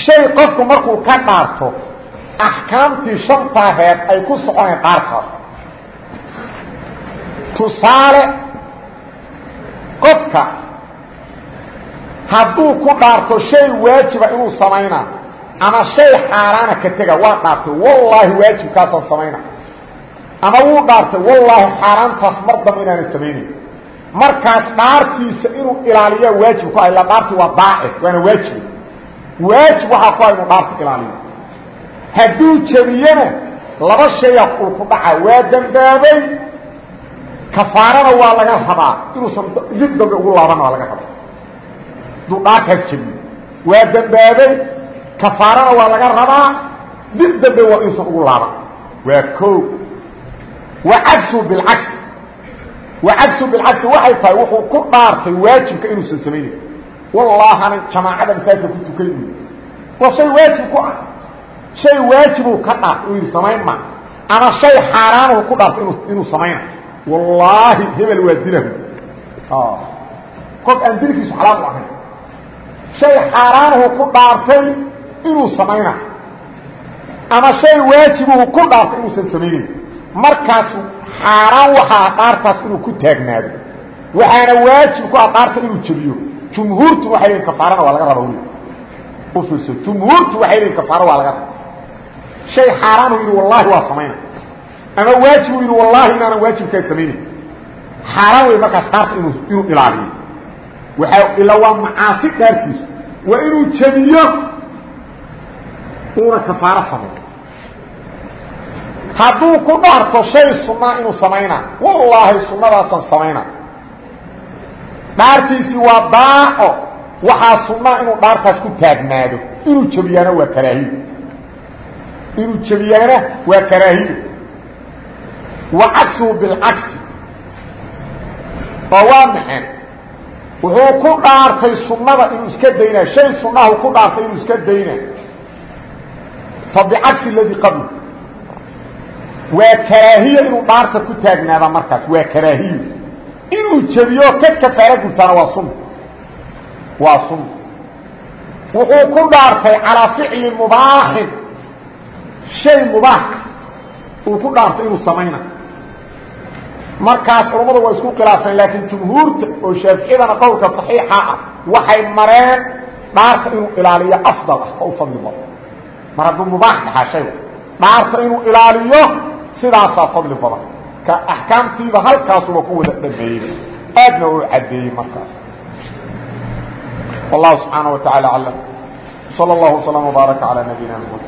Shay qofku markuu ka dhaarto axkaamtii shantaaheed ay ku soconeen dhaartaas tusaale qofka hadduu ku dhaarto shay waajiba inuu samayna ama shay xaaraana ka tega waa dhaartay. Wallaahi waajibkaasaan samayna ama wuu dhaartay wallaahi xaaraantaas mar damba inaanan samaynayn markaas dhaartiisa inuu ilaaliyaa waajib ku ah ila dhaarti waa daacif waana waajib. Waajib waxaa ku ah inuu dhaarta ilaaliyo. Hadduu jebiyana laba shaya uu ku dhaca. Waa dambaabay kafaarana waa laga rabaa. Inuusan dib dambe ugu laabana waa laga rabaa. Hadduu dhaarkaas jebiyo. Waa dambaabay kafaarana waa laga rabaa. Dib dambe waa inuusan ugu laaban. Waa o wa cagsu bilcagsi wa cagsu bilcagsi waxay tahay wuxuu ku dhaartay waajibka inuusan samaynayn wallaahanan jamaacada masaajidka ku tukay u waa shay waajib ku ah shay waajibuu ka dhaartay uu yidhi samayn ma ama shay xaaraanuu ku dhaartay inu inuu samayna wallaahi hebel waa dilahu qof aan dilkiisu xalaal u ahayn shay xaaraanuhu ku dhaartay inuu samayna ama shay waajibuu ku dhaartay inuusan samaynayn markaasu xaaraan waxaa dhaartaas inuu ku taagnaado. Waxaana waajib ku ah dhaarta inuu jebiyo. Jumhuurtu waxay leeyiin kafaarana waa laga raba weli. U fiirso jumhuurtu waxay leeyiin kafaaro waa laga raba. Shay xaaraanuu yidhi wallaahi waa samayna. Ama waajibuu yidhi wallaahi inaanan waajibkaa samaynayn xaaraan wey markaas dhaarta inuu inuu ilaaliyo. Waaa ila waa macaasi dhaartiisu waa inuu jebiyo uuna kafaaro sameeyo hadduu ku dhaarto shay sunaa inuu samayna wallaahi sunadaasaan samayna. Dhaartiisii waa daaco waxaa sunaa inuu dhaartaas ku taagnaado. Inuu jebiyaana waa karaahiyo inuu jebiyaana waa karaahiyo wa cagsuhu bilcagsi oo waa maxay? Wuxuu ku dhaartay sunnada inuu iska daynaa. Shay sunahu ku dhaartay inuu iska daynaa. Fa bicagsi ladii qabl waa karaahiyo inuu dhaarta ku taagnaada markaas waa karaahiyo inuu jebiyo ka kafaaro gurtaana waa sunna waa sunna wuxuu ku dhaartay calaa ficli mubaaxin shay mubaaxa uu ku dhaartay inuu samayna. Markaas culammadu waa isku khilaafeen laakiin jumhuurta oo shaaficiyadana qowlka saxiixa ah waxay mareen dhaarta inuu ilaaliyo afdal ah oo u fadli badan mar hadduu mubaax dhahaa shay. Dhaarta inuu ilaaliyo sidaasaa fadli badan ka axkaamtiiba halkaasuba ku wada dhameeyey aadna uu caddeeyey markaas wallahu subxaanaه wa taعalى aclam salى اllah وsلام وbaaraka عalى nabiyina mxamed